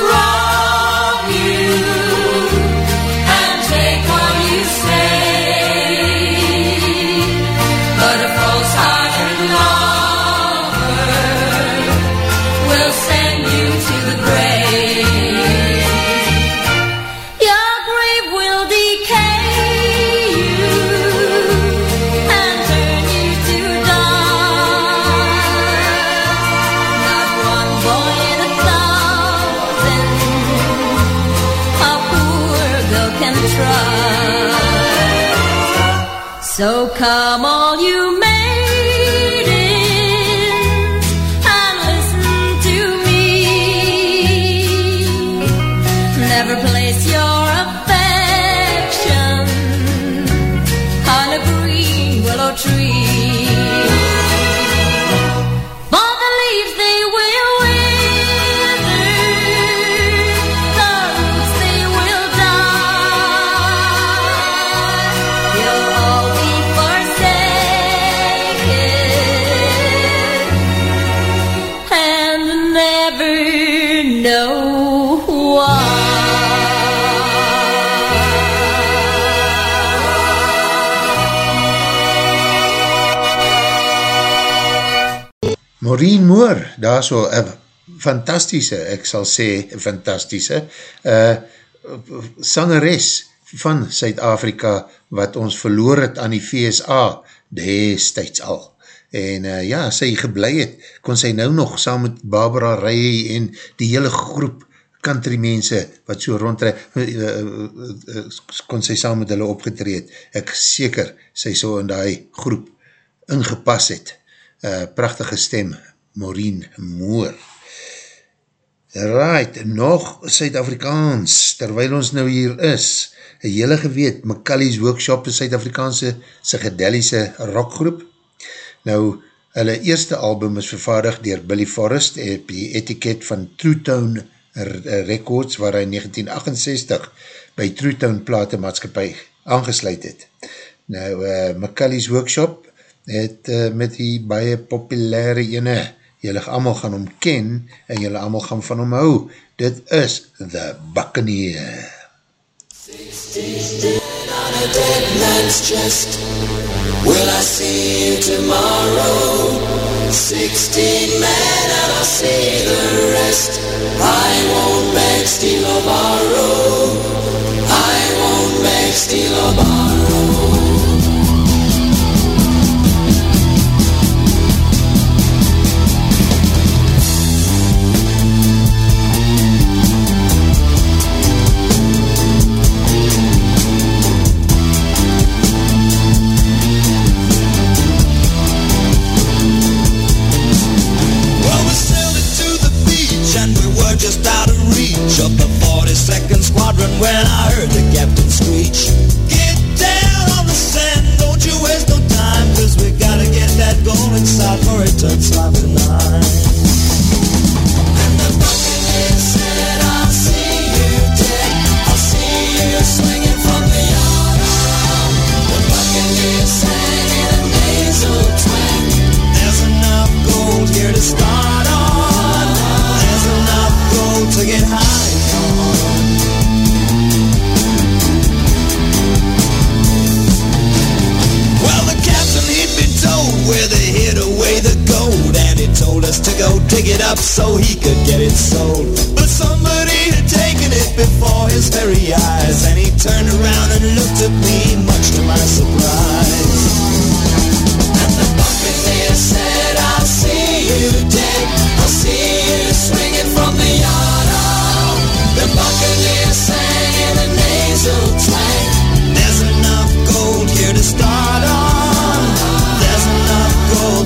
come all you Moore, daar so een fantastische, ek sal sê fantastische, uh, sangeres van Suid-Afrika wat ons verloor het aan die VSA destijds al. En uh, ja, sy geblei het, kon sy nou nog saam met Barbara Rye en die hele groep country mense wat so rondre, uh, uh, uh, kon sy saam met hulle opgetreed. Ek seker sy so in die groep ingepas het. Uh, prachtige stem, Maureen Moore. Right, nog Suid-Afrikaans, terwyl ons nou hier is, een hele geweet, Macally's Workshop is Suid-Afrikaanse psychedelische rockgroep. Nou, hulle eerste album is vervaardig dier Billy Forrest, op die etiket van True Tone Records, waar hy 1968 by True Tone platemaatskapie aangesluit het. Nou, uh, Macally's Workshop het uh, met die baie populaire ene, Julle allemaal gaan hom ken en julle allemaal gaan van hom hou. Dit is The Buccaneer. 16 on a dead man's chest Will I see you tomorrow? Sixteen men and I'll see the rest I won't beg, steal or borrow I won't beg, steal or borrow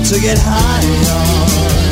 to get high on.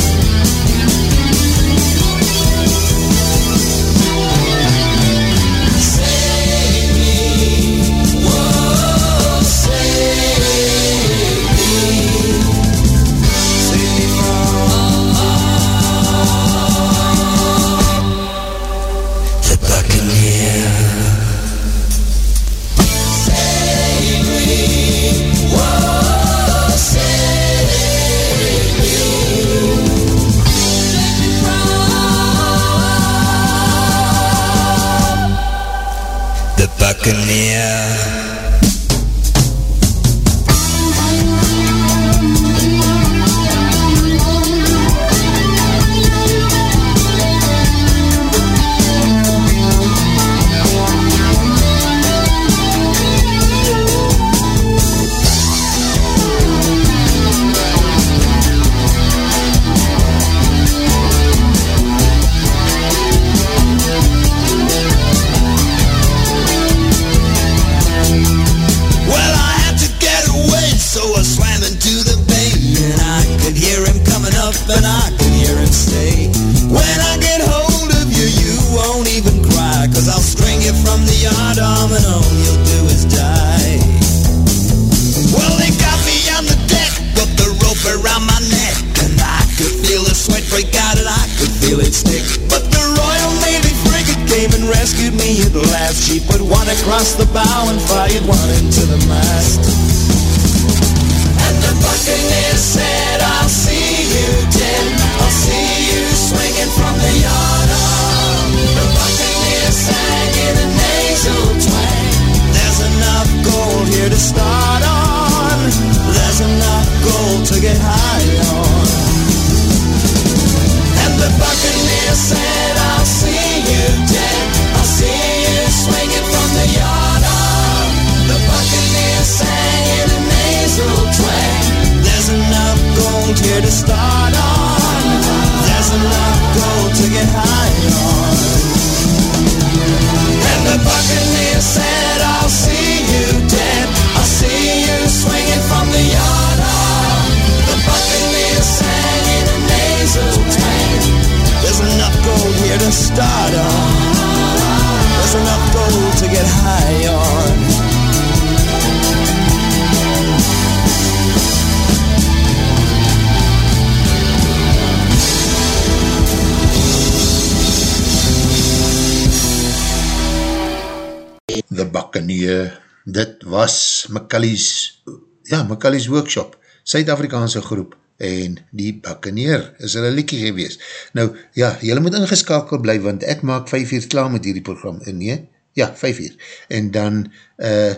McCallie's, ja, McCallie's Workshop, Suid-Afrikaanse groep, en die Bakkeneer is hulle liekie gewees. Nou, ja, julle moet ingeskakel bly, want ek maak 5 uur klaar met hierdie program, en nee, ja, 5 uur, en dan uh,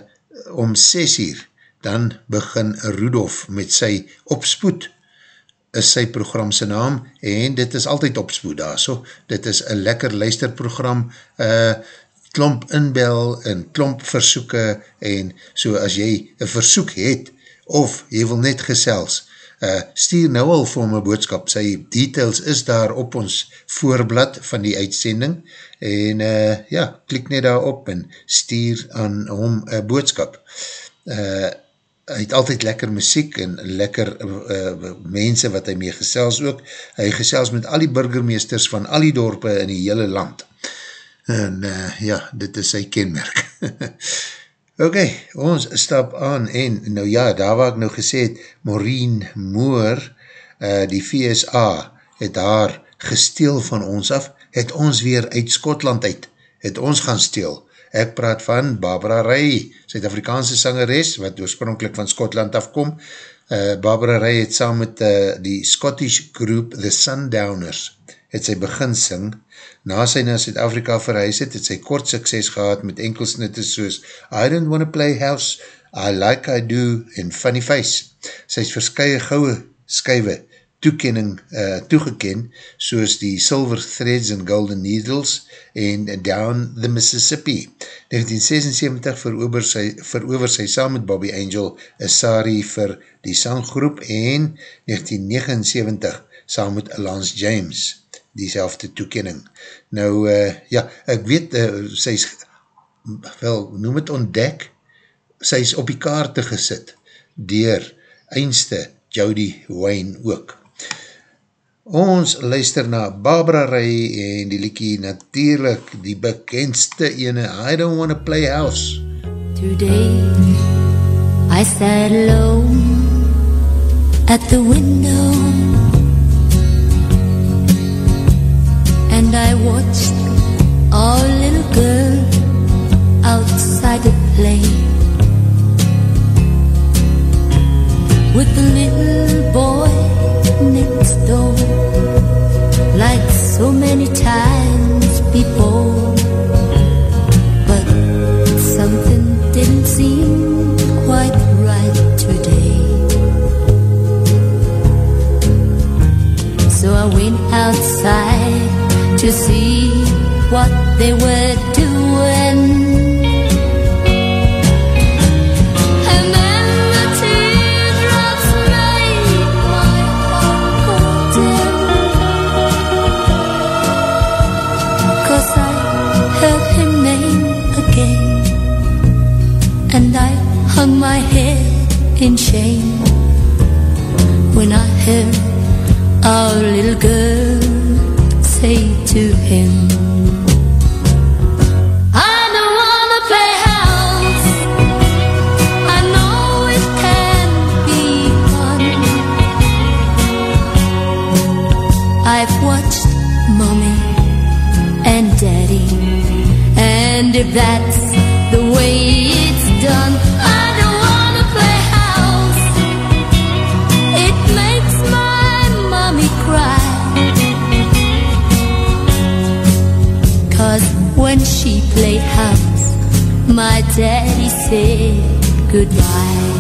om 6 uur, dan begin Rudolf met sy opspoed, is sy program sy naam, en dit is altyd opspoed daar, so, dit is een lekker luisterprogram, eh, uh, klomp inbel en klomp versoeken, en so as jy een versoek het, of jy wil net gesels, uh, stuur nou al vir my boodskap, sy details is daar op ons voorblad van die uitsending, en uh, ja, klik net daar op en stuur aan hom een boodskap. Uh, hy het altyd lekker muziek en lekker uh, mense wat hy mee gesels ook. Hy gesels met al die burgermeesters van al die dorpe in die hele land. En uh, ja, dit is sy kenmerk. ok, ons stap aan en nou ja, daar waar ek nou gesê het, Maureen Moore, uh, die VSA, het haar gesteel van ons af, het ons weer uit Skotland uit, het ons gaan steel. Ek praat van Barbara Ray, Suid-Afrikaanse sangeres, wat oorspronkelijk van Skotland afkom. Uh, Barbara Ray het saam met uh, die Scottish group The Sundowners, het sy begin sing. Na sy na Suid-Afrika verhuis het, het sy kort sukses gehad met enkelsnitte soos I don't wanna play house, I like I do, en Funny Face. Sy is verskye gouwe skuive toekening uh, toegeken, soos die Silver Threads and Golden Needles en Down the Mississippi. 1976 verover sy, verover sy saam met Bobby Angel een sari vir die sanggroep en 1979 saam met Lance James die selfde toekening. Nou, uh, ja, ek weet, uh, sy is, wel, noem het ontdek, sy is op die kaarte gesit, dier einste Jody Wayne ook. Ons luister na Barbara Ray en die liekie natuurlijk die bekendste ene I don't wanna play house. Today I sat alone at the window and I watched our little girl outside at play with the little boy next door like so many times before. But something didn't seem quite right today. So I went outside to see what they were doing and then the teardrops made my heart go dim. 'Cause I heard him name again, and I hung my head in shame when I heard our little my daddy said goodbye.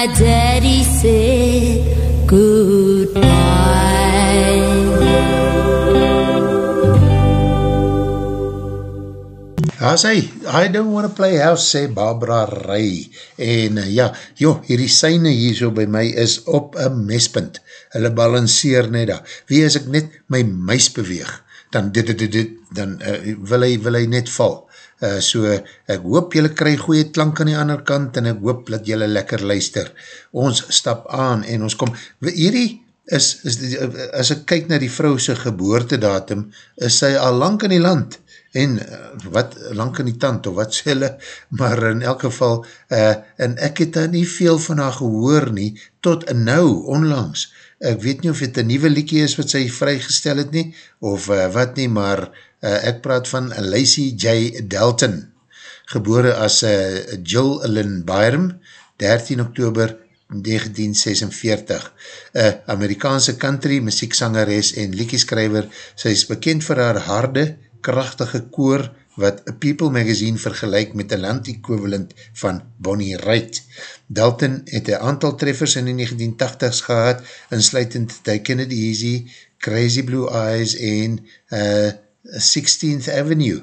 My daddy said goodbye. Daar sê, I don't wanna play house, sê Barbara Ray. En uh, ja, joh, hierdie syne hier so by my is op een mespunt. Hulle balanceer net daar. Wie as ek net my muis beweeg, dan dit, dit, dit dan uh, wil, hy, wil hy net val. Uh, so, ek hoop jylle kry goeie klank aan die ander kant en ek hoop dat jylle lekker luister. Ons stap aan en ons kom, hierdie is, is as ek kyk na die vrouwse geboortedatum, is sy al lang in die land. En uh, wat lang in die tand, of wat sê hulle, maar in elk geval, uh, en ek het daar nie veel van haar gehoor nie, tot nou, onlangs, ek weet nie of het een nieuwe liekie is wat sy vrygestel het nie, of uh, wat nie, maar uh, ek praat van Lacey J. Delton, gebore as uh, Jill Lynn Byram, 13 oktober 1946. Een Amerikaanse country, muzieksangeres en liekieskrijver, sy is bekend vir haar harde, krachtige koor, wat People Magazine vergelijk met een land-equivalent van Bonnie Wright. Dalton het een aantal treffers in die 1980s gehad, insluitend Take Kennedy Easy, Crazy Blue Eyes en uh, 16th Avenue.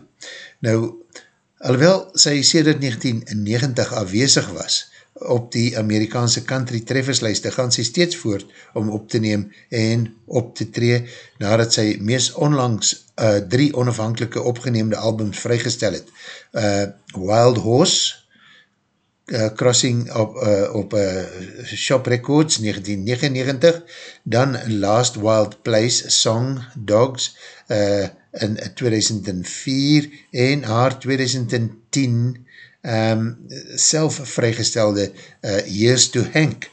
Nou, alhoewel sy sedert 1990 afwezig was, op die Amerikaanse country trefferslijste gaan sy steeds voort om op te neem en op te tree nadat sy meest onlangs uh, drie onafhankelike opgeneemde albums vrygestel het. Uh, Wild Horse, uh, Crossing op, uh, op uh, Shop Records 1999, dan Last Wild Place Song Dogs uh, in 2004 en haar 2010 um, self vrygestelde uh, Years to Hank.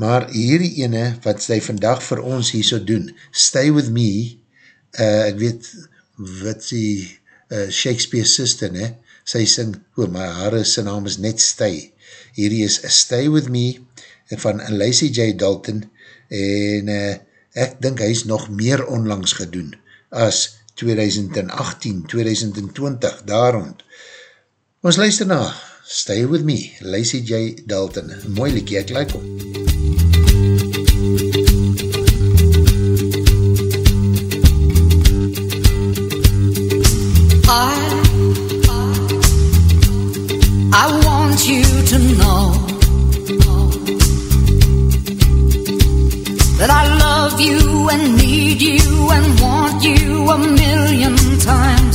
Maar hierdie ene wat sy vandag vir ons hier so doen, Stay With Me, uh, ek weet wat sy uh, Shakespeare sister, ne? sy sing, oh, my haare, sy naam is net Stay. Hierdie is Stay With Me van Lacey J. Dalton en uh, ek dink hy is nog meer onlangs gedoen as 2018, 2020, daar rond. Ons luister na Stay With Me, Lacey J. Dalton. Mooi liekie, ek like om. I, I want you to know that I love you and need you and want you a million times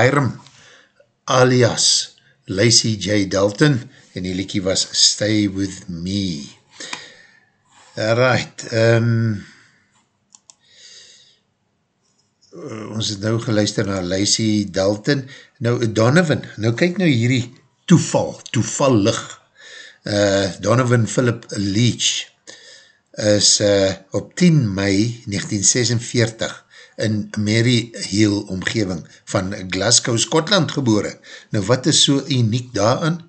Byram alias Lacey J. Dalton en die liekie was Stay With Me. Right, um, ons het nou geluister na Lacey Dalton. Nou, Donovan, nou kyk nou hierdie toeval, toevallig. Uh, Donovan Philip Leach is uh, op 10 mei 1946 in Mary Hill omgeving van Glasgow, Scotland gebore. Nou wat is so uniek daarin?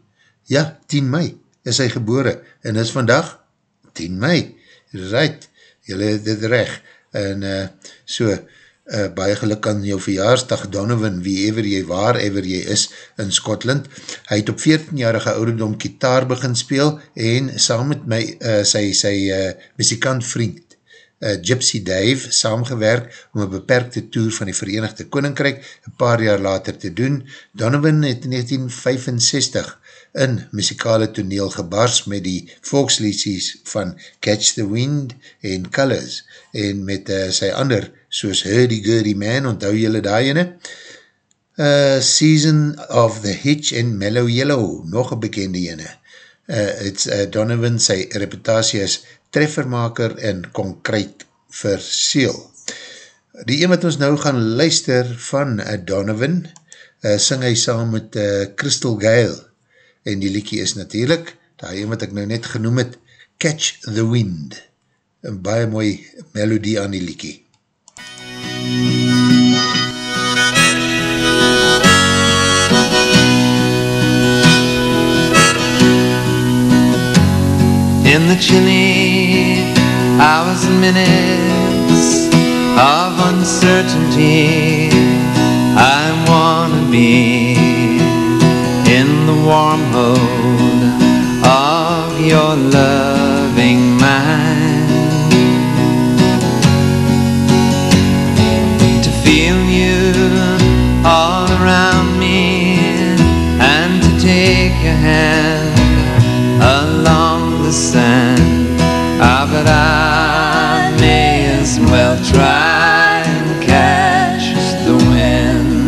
Ja, 10 mei is hy gebore en is vandag 10 mei. Right, jylle het dit recht. En uh, so, uh, baie geluk aan jou verjaarsdag Donovan, wie ever jy, waar ever jy is in Scotland. Hy het op 14-jarige ouderdom kitaar begin speel en saam met my, uh, sy, sy uh, muzikant vriend uh, Gypsy Dave saamgewerk om een beperkte tour van die Verenigde Koninkryk een paar jaar later te doen. Donovan het in 1965 in muzikale toneel gebars met die volksliesies van Catch the Wind en Colors en met uh, sy ander soos Hurdy Gurdy Man, onthou jylle daar jyne? Uh, Season of the Hitch en Mellow Yellow, nog een bekende jyne. Uh, het, uh, Donovan sy reputatie as treffermaker en concreet verseel. Die een wat ons nou gaan luister van uh, Donovan, uh, sing hy saam met uh, Crystal Gale en die liekie is natuurlijk, die een wat ek nou net genoem het, Catch the Wind. Een baie mooi melodie aan die liekie. In the chilly hours and minutes of uncertainty, I wanna be in the warm hold of your loving mind. To feel you all around me and to take your hand sand. Ah, but I may as well try and catch the wind.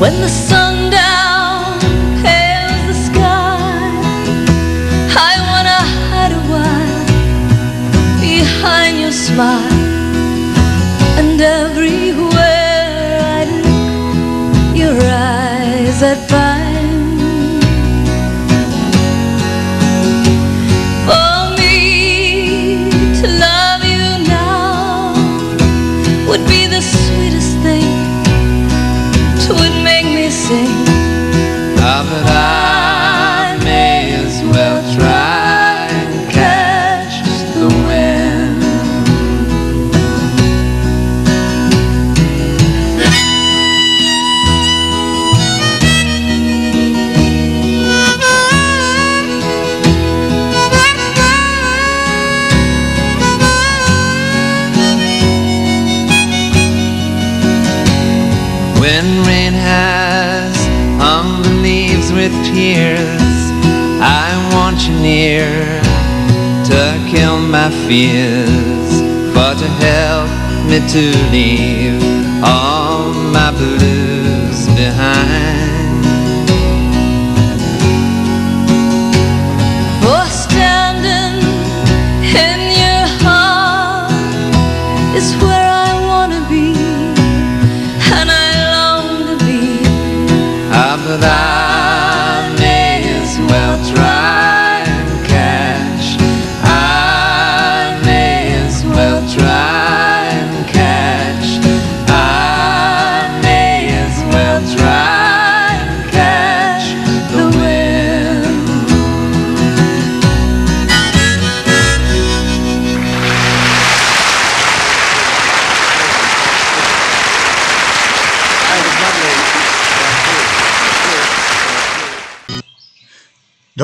When the my fears, for to help me to leave all my blues behind.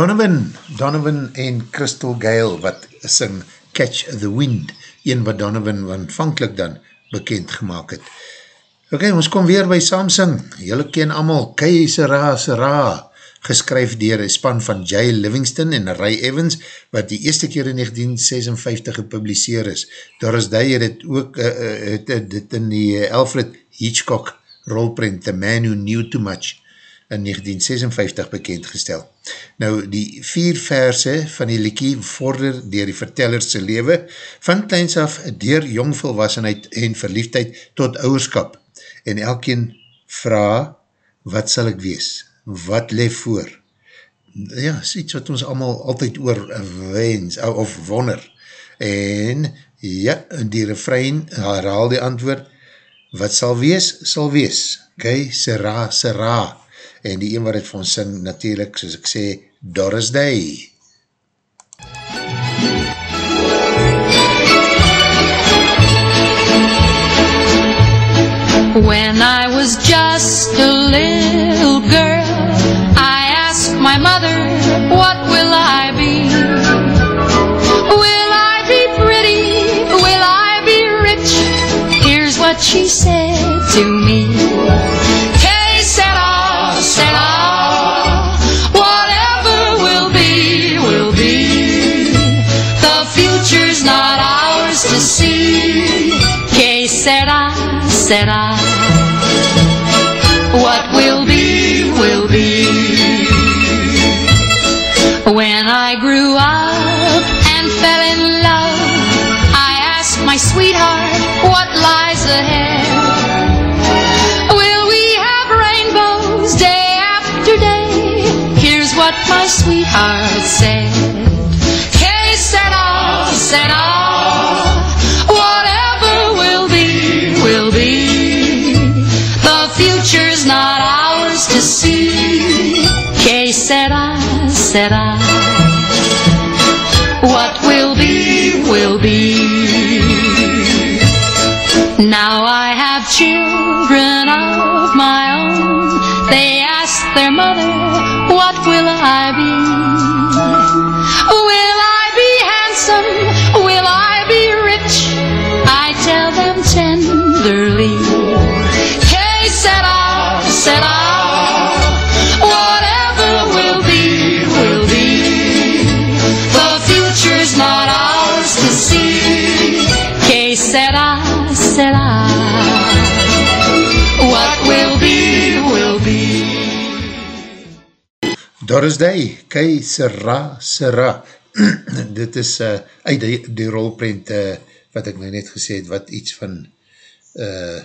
Donovan, Donovan en Crystal Gale wat sing Catch the Wind, een wat Donovan aanvankelijk dan bekend gemaakt het. Ok, ons kom weer by Samsung, jylle ken allemaal Kei Sera geskryf dier een span van Jay Livingston en Ray Evans, wat die eerste keer in 1956 gepubliseer is. Doris Day het het ook uh, het, het, het in die Alfred Hitchcock rolprint The Man Who Knew Too Much in 1956 bekendgestel. Nou, die vier verse van die liekie vorder dier die vertellerse lewe, van kleins af dier jongvolwassenheid en verliefdheid tot ouwerskap. En elkeen vraag, wat sal ek wees? Wat leef voor? Ja, is iets wat ons allemaal altyd oor wens, of wonder. En ja, die refrein herhaal die antwoord, wat sal wees, sal wees. Kei, sera, sera en die een wat het vir ons sing, natuurlijk, soos ek sê, Doris Day. When I was just a little girl, I asked my mother, what will I be? Will I be pretty? Will I be rich? Here's what she said to me. Sera. What will be, will be. When I grew up and fell in love, I asked my sweetheart what lies ahead. Will we have rainbows day after day? Here's what my sweetheart said. Que sera, sera. Sera. Doris Day, Kei Sera Sera. Dit is uh, uit die, die rolprint uh, wat ek nou net gesê het, wat iets van uh,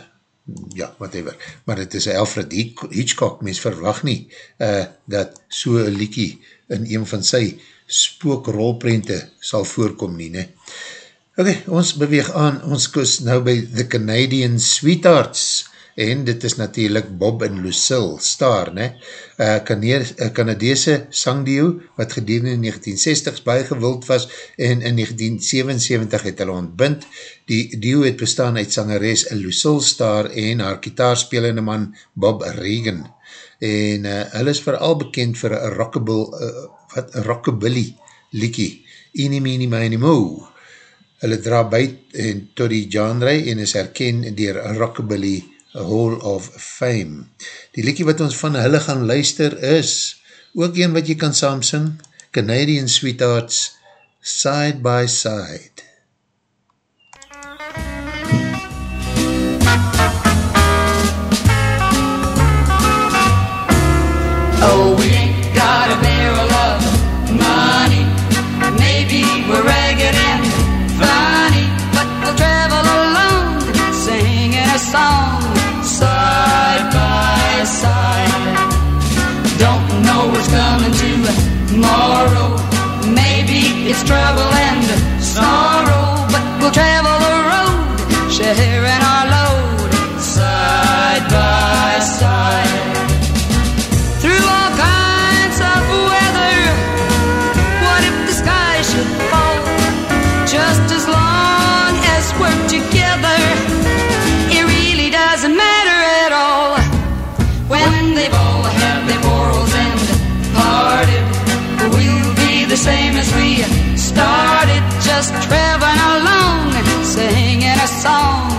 ja, whatever. Maar dit is Alfred Hitchcock, mens verwacht nie uh, dat so een liekie in een van sy spookrolprente sal voorkom nie, ne? Ok, ons beweeg aan, ons koos nou by The Canadian Sweethearts, en dit is natuurlijk Bob en Lucille Star, ne? Een Canadese sangdio, wat gedurende in 1960s baie gewild was, en in 1977 het hulle ontbind. Die dio het bestaan uit sangeres Lucille Star en haar kitaarspelende man Bob Regan. En uh, hulle is vooral bekend vir een rockabil, uh, wat, rockabilly liekie, Eenie Meenie Meenie Moo. Hulle dra buit en tot die genre en is herken dier Rockabilly Hall of Fame. Die liekie wat ons van hulle gaan luister is, ook een wat jy kan saamsing, Canadian Sweethearts, Side by Side. Oh, Travel. Song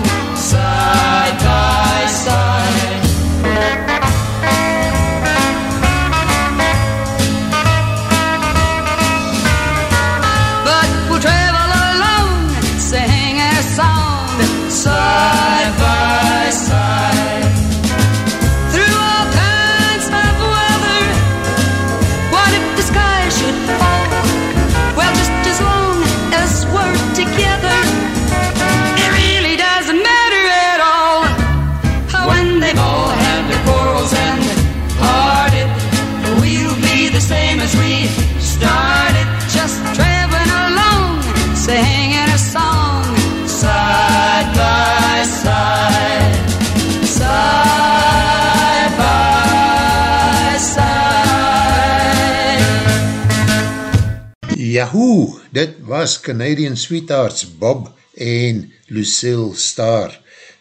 Yahoo! Dit was Canadian Sweethearts, Bob en Lucille Starr,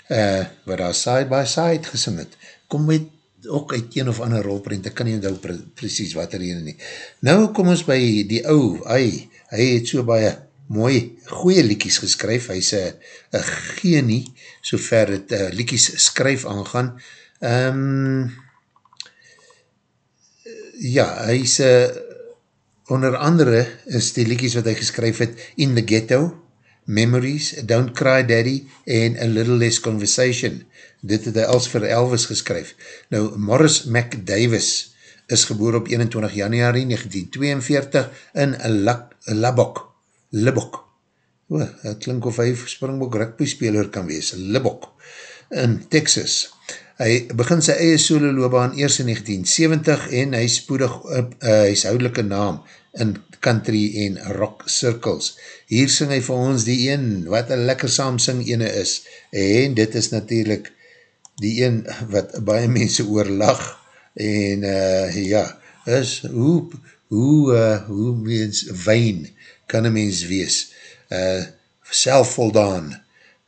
uh, wat daar side by side gesing het. Kom met ook uit een of ander rolprint, ek kan nie onthou pre precies wat er hier nie. Nou kom ons by die ou, hy, hy het so baie mooi, goeie liekies geskryf, hy is een genie, so ver het uh, liekies skryf aangaan. Um, ja, hy is uh, onder andere is die liekies wat hy geskryf het, In the Ghetto, Memories, Don't Cry Daddy en A Little Less Conversation. Dit het hy als vir Elvis geskryf. Nou, Morris McDavis is geboor op 21 januari 1942 in Labok. Libok. O, het klink of hy Springbok rugby speler kan wees. Libok. In Texas. Hy begin sy eie solo loopbaan eers in 1970 en hy spoedig op uh, huishoudelike naam in country en rock circles. Hier sing hy vir ons die een, wat een lekker saam sing ene is. En dit is natuurlijk die een wat baie mense oorlag. En uh, ja, is hoe, hoe, uh, hoe mens wijn kan een mens wees. Uh, selfvoldaan.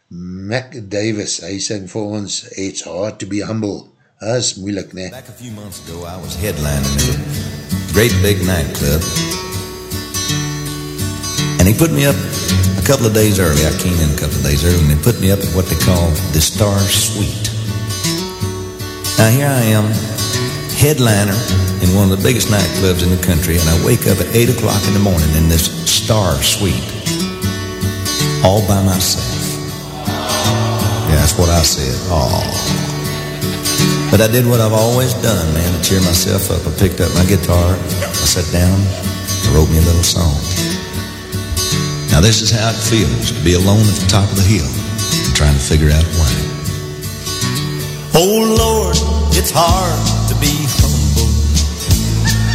Mac Davis, hy sing vir ons, It's hard to be humble. Is moeilik, ne? Back a few months ago, I was headlining a great big nightclub. And he put me up a couple of days early. I came in a couple of days early, and they put me up at what they call the Star Suite. Now, here I am, headliner in one of the biggest nightclubs in the country, and I wake up at 8 o'clock in the morning in this Star Suite, all by myself. That's what I said. Oh. But I did what I've always done, man, to cheer myself up. I picked up my guitar, I sat down, I wrote me a little song. Now this is how it feels to be alone at the top of the hill and trying to figure out why. Oh Lord, it's hard to be humble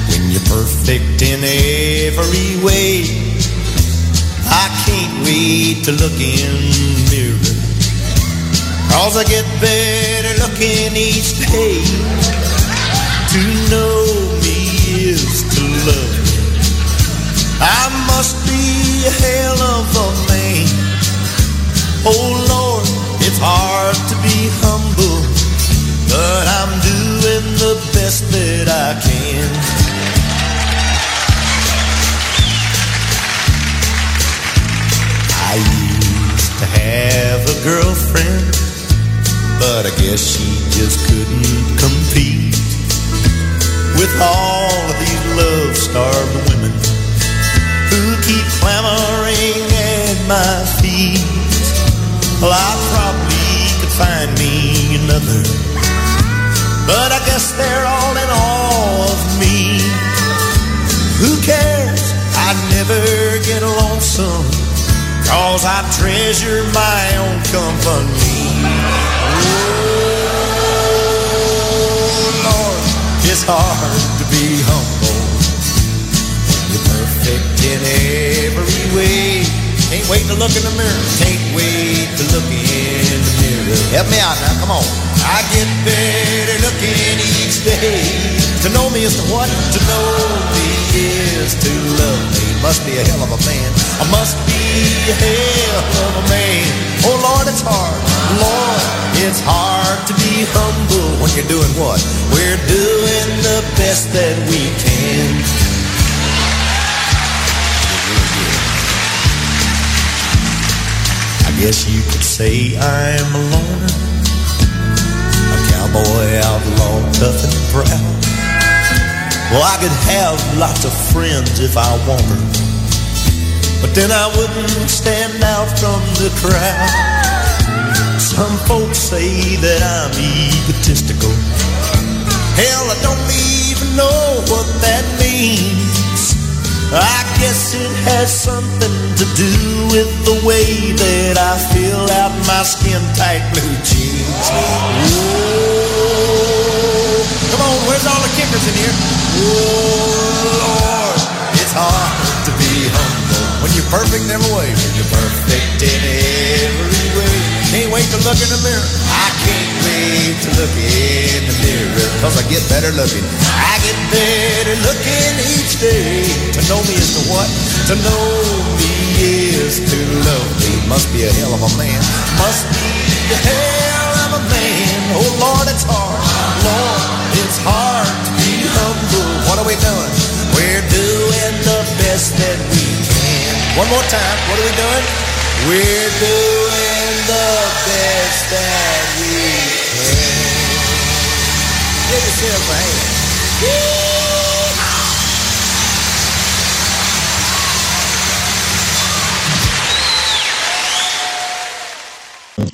when you're perfect in every way. I can't wait to look in the mirror Cause I get better looking each day. To know me is to love me. I must be a hell of a man. Oh Lord, it's hard to be humble, but I'm doing the best that I can. I used to have a girlfriend but I guess she just couldn't compete with all of these love-starved women who keep clamoring at my feet. Well, I probably could find me another, but I guess they're all in awe of me. Who cares? I never get lonesome, cause I treasure my own company. It's hard to be humble you're perfect in every way. Can't wait to look in the mirror. Can't wait to look in the mirror. Help me out now, come on. I get better looking each day. To know me is to what? To know me is to love me. Must be a hell of a man. I must be a hell of a man. Oh Lord, it's hard. Lord, it's hard to be humble when you're doing what? We're doing the best that we can. I guess you could say I'm a loner, a cowboy outlaw, tough and proud. Well, I could have lots of friends if I wanted, but then I wouldn't stand out from the crowd. Some folks say that I'm egotistical. Hell, I don't even know what that means. I guess it has something to do with the way that I fill out my skin tight blue jeans. Whoa. Come on, where's all the kickers in here? Oh, Lord, it's hard to be humble when you're perfect in every way. You're perfect in every way. Can't wait to look in the mirror. I can't wait to look in the mirror, cause I get better looking. I get better looking each day. To know me is to what? To know me is to love me. Must be a hell of a man. Must be a hell of a man. Oh Lord, it's hard. Lord, it's hard to be humble. Are we doing? We're doing the best that we can. One more time. What are we doing? We're doing the best that we can. Give yourself a hand.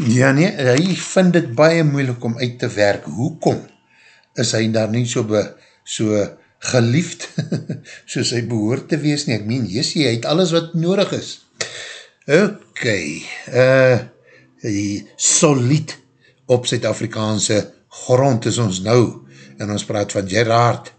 Ja nee, hy vind dit baie moeilik om uit te werk. Hoekom is hy daar nie so, be, so geliefd soos hy behoort te wees nie? Ek meen, Jessie, hy het alles wat nodig is. Ok, uh, die solied op Suid-Afrikaanse grond is ons nou, en ons praat van Gerard,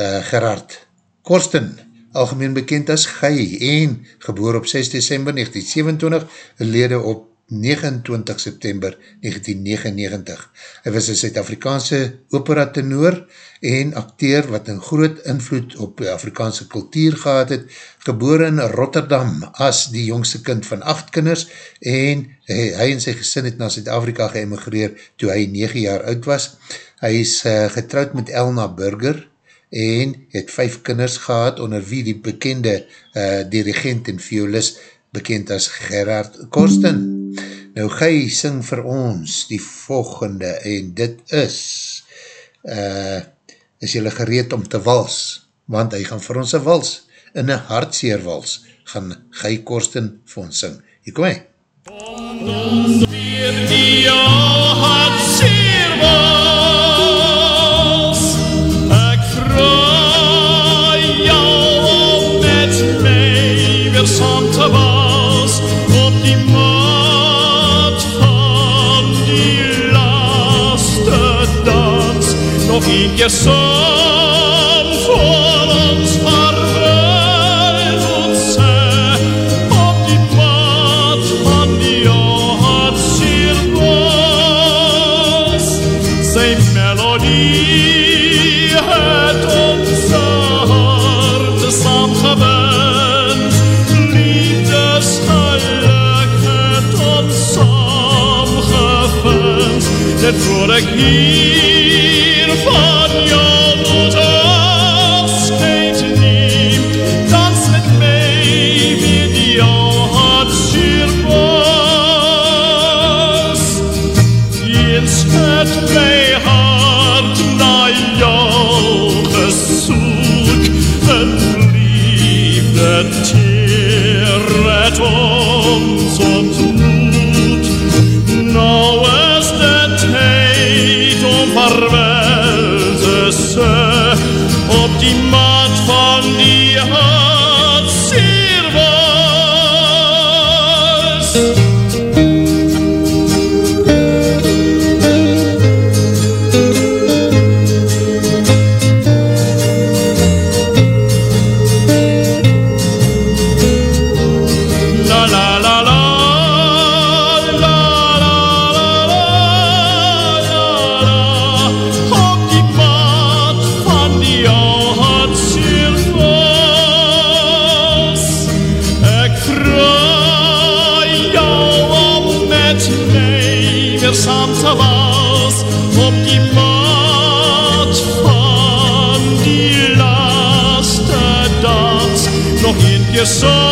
uh, Gerard Korsten, algemeen bekend as Gai, en geboor op 6 december 1927, lede op 29 september 1999. Hy was een Suid-Afrikaanse opera tenor en acteur wat een groot invloed op Afrikaanse kultuur gehad het, geboor in Rotterdam as die jongste kind van acht kinders en hy, hy en sy gesin het na Suid-Afrika geëmigreer toe hy 9 jaar oud was. Hy is uh, getrouwd met Elna Burger en het vijf kinders gehad onder wie die bekende uh, dirigent en violist bekend as Gerard Korsten. Nou Gij sing vir ons die volgende en dit is uh, is jylle gereed om te wals, want hy gaan vir ons een wals, in een hartseer wals, gaan Gij Korsten vir ons sing. Hier kom hy. Die hartseer je soms voor ons verbeeld zijn. Op die plaats van die hart zeer was. Zijn melodie het ons hart samengewend. Liefde schuilig het ons samengevend. Dit voel ik niet. qui sam sa vas ob die Macht von die Laster das noch in dir soll.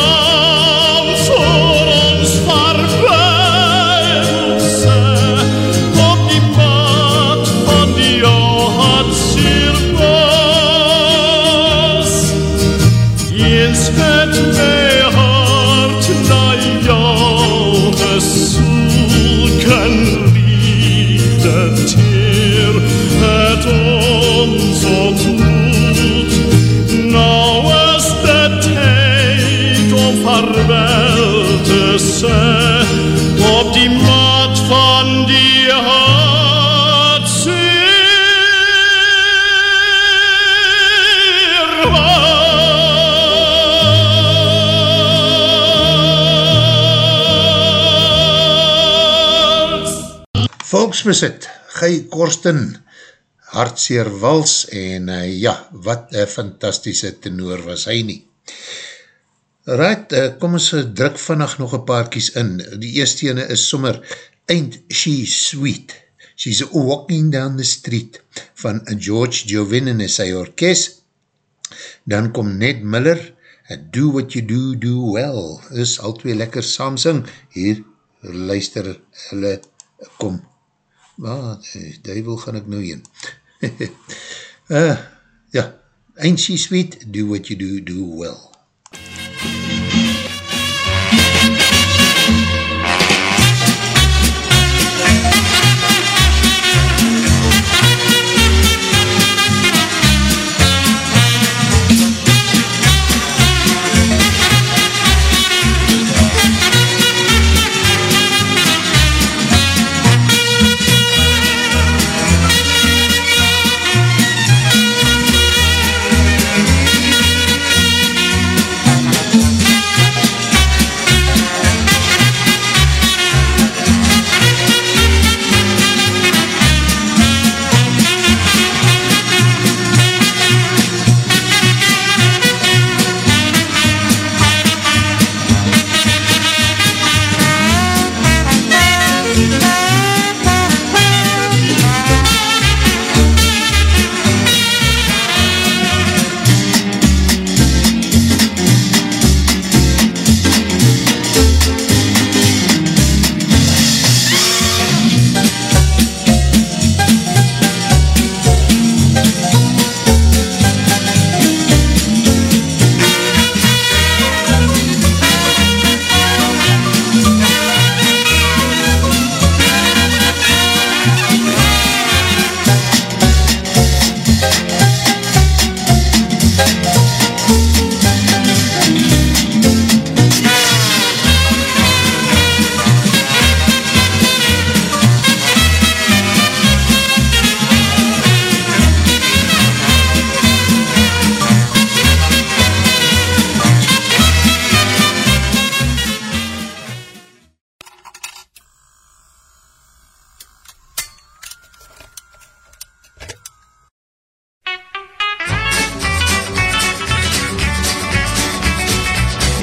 Volksbesit, Guy Korsten, Hartseer Wals en uh, ja, wat een fantastische tenor was hy nie. Right, uh, kom ons druk vannacht nog een paar kies in. Die eerste ene is sommer Ain't She Sweet. She's Walking Down the Street van George Jovin en sy orkest. Dan kom Ned Miller, Do What You Do, Do Well. Is al twee lekker saamsing. Hier, luister, hulle kom. Ah, die duivel gaan ek nou heen. uh, ja, Ain't She Sweet, Do What You Do, Do Well.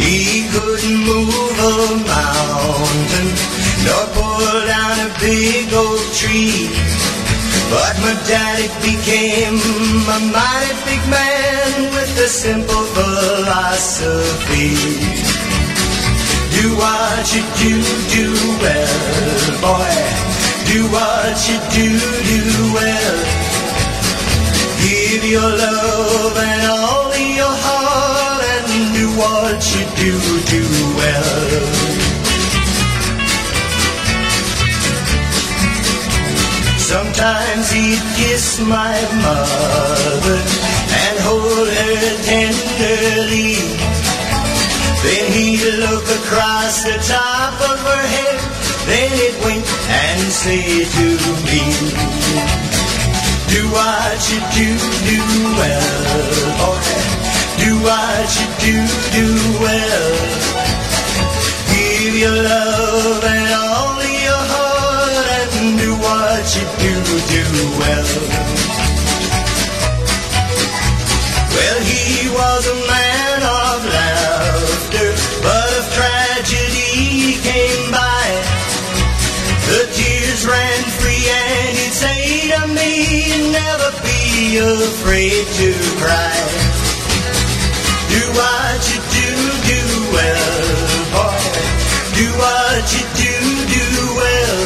He couldn't move a mountain, nor pull down a big old tree. But my daddy became a mighty big man with a simple philosophy. Do what you do, do well, boy. Do what you do, do well. Give your love and all what you do, do well. Sometimes he'd kiss my mother and hold her tenderly. Then he'd look across the top of her head, then he'd wink and say to me, Do what you do, do well, boy. Do what you do, do well. Give your love and all your heart and do what you do, do well. Well, he was a man of laughter, but if tragedy came by, the tears ran free and he'd say to me, never be afraid to cry. What you do, do well, boy. Do what you do, do well.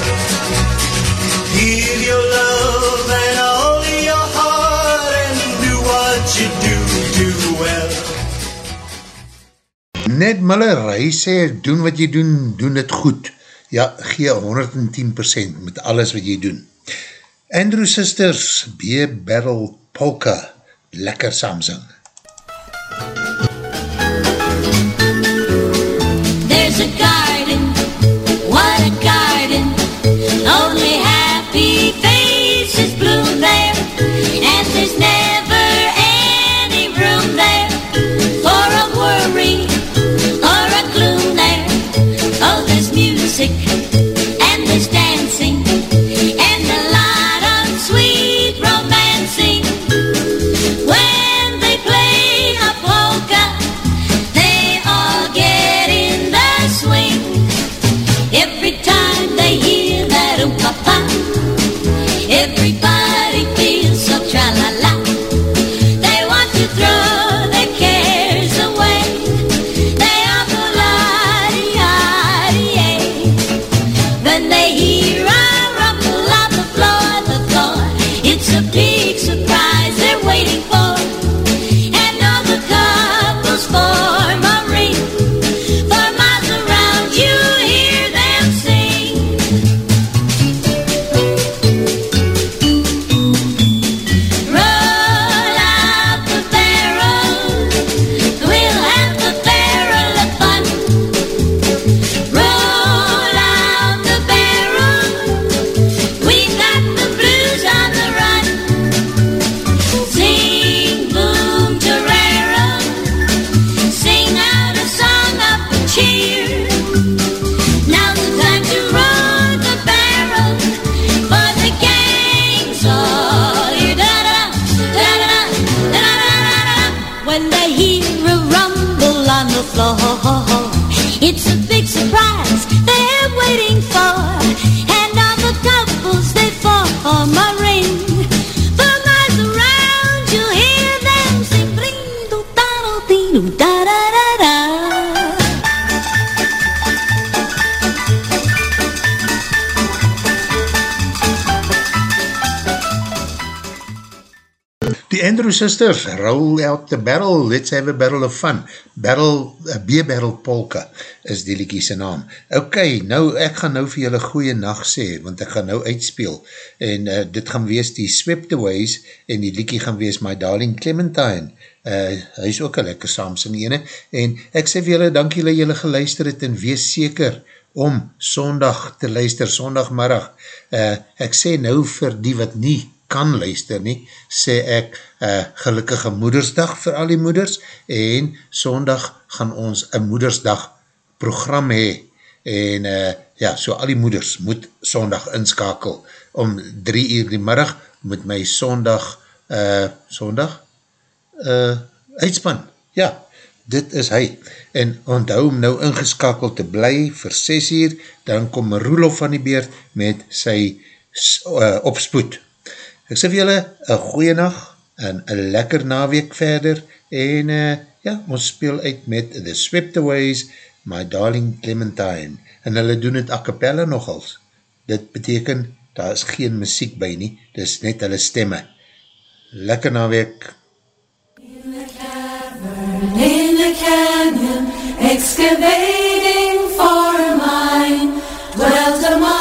Give your love and all your heart and do what you do, do well. Ned Miller, hy sê, doen wat jy doen, doen het goed. Ja, gee 110% met alles wat jy doen. Andrew Sisters, B. Barrel Polka, lekker saamsing. sick floor. It's a big surprise they're waiting for. Die Andrew Sisters, Roll Out the Barrel, Let's Have a Barrel of Fun. Barrel, uh, B-Barrel Polka is die liekie sy naam. Ok, nou, ek gaan nou vir julle goeie nacht sê, want ek gaan nou uitspeel. En uh, dit gaan wees die Swept-Aways en die liekie gaan wees My Darling Clementine. Uh, hy is ook een lekker saamsing ene. En ek sê vir julle, dank julle julle geluister het en wees seker om sondag te luister, sondagmiddag. Uh, ek sê nou vir die wat nie kan luister nie, sê ek uh, gelukkige moedersdag vir al die moeders en sondag gaan ons een moedersdag program hee en uh, ja, so al die moeders moet sondag inskakel om drie uur die middag met my sondag uh, sondag uh, uitspan, ja dit is hy, en onthou om nou ingeskakeld te bly vir 6 uur, dan kom Roelof van die Beert met sy uh, opspoed Ek sê vir julle, een goeie nacht, en een lekker naweek verder, en uh, ja, ons speel uit met The Swept-Aways, My Darling Clementine, en hulle doen het a cappella nogals. Dit beteken, daar is geen muziek by nie, dis net hulle stemme. Lekker naweek. in the canyon, excavating for a mine, dwelt a miner,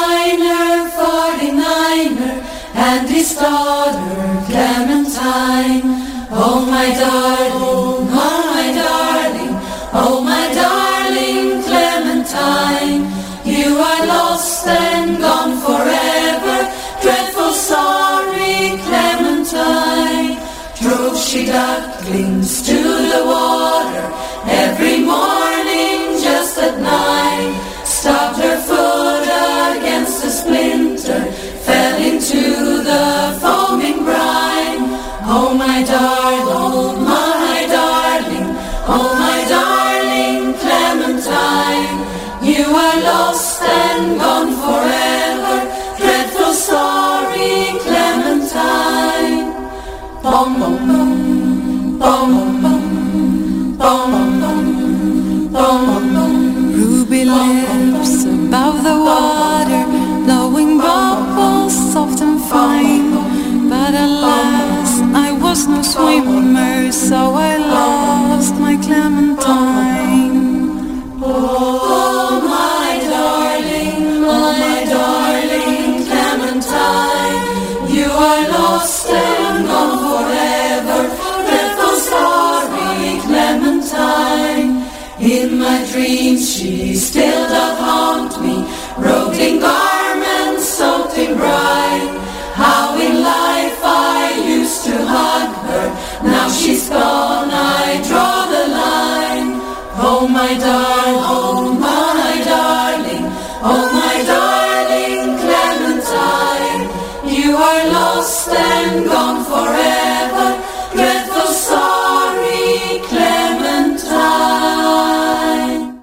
his daughter Clementine. Oh my darling, oh my darling, oh my darling Clementine, you are lost and gone forever. Dreadful sorry, Clementine. Drove she ducklings to the water every morning just at nine. Stopped her foot Ruby lips above the water, blowing bubbles soft and fine. But alas, I was no swimmer, so I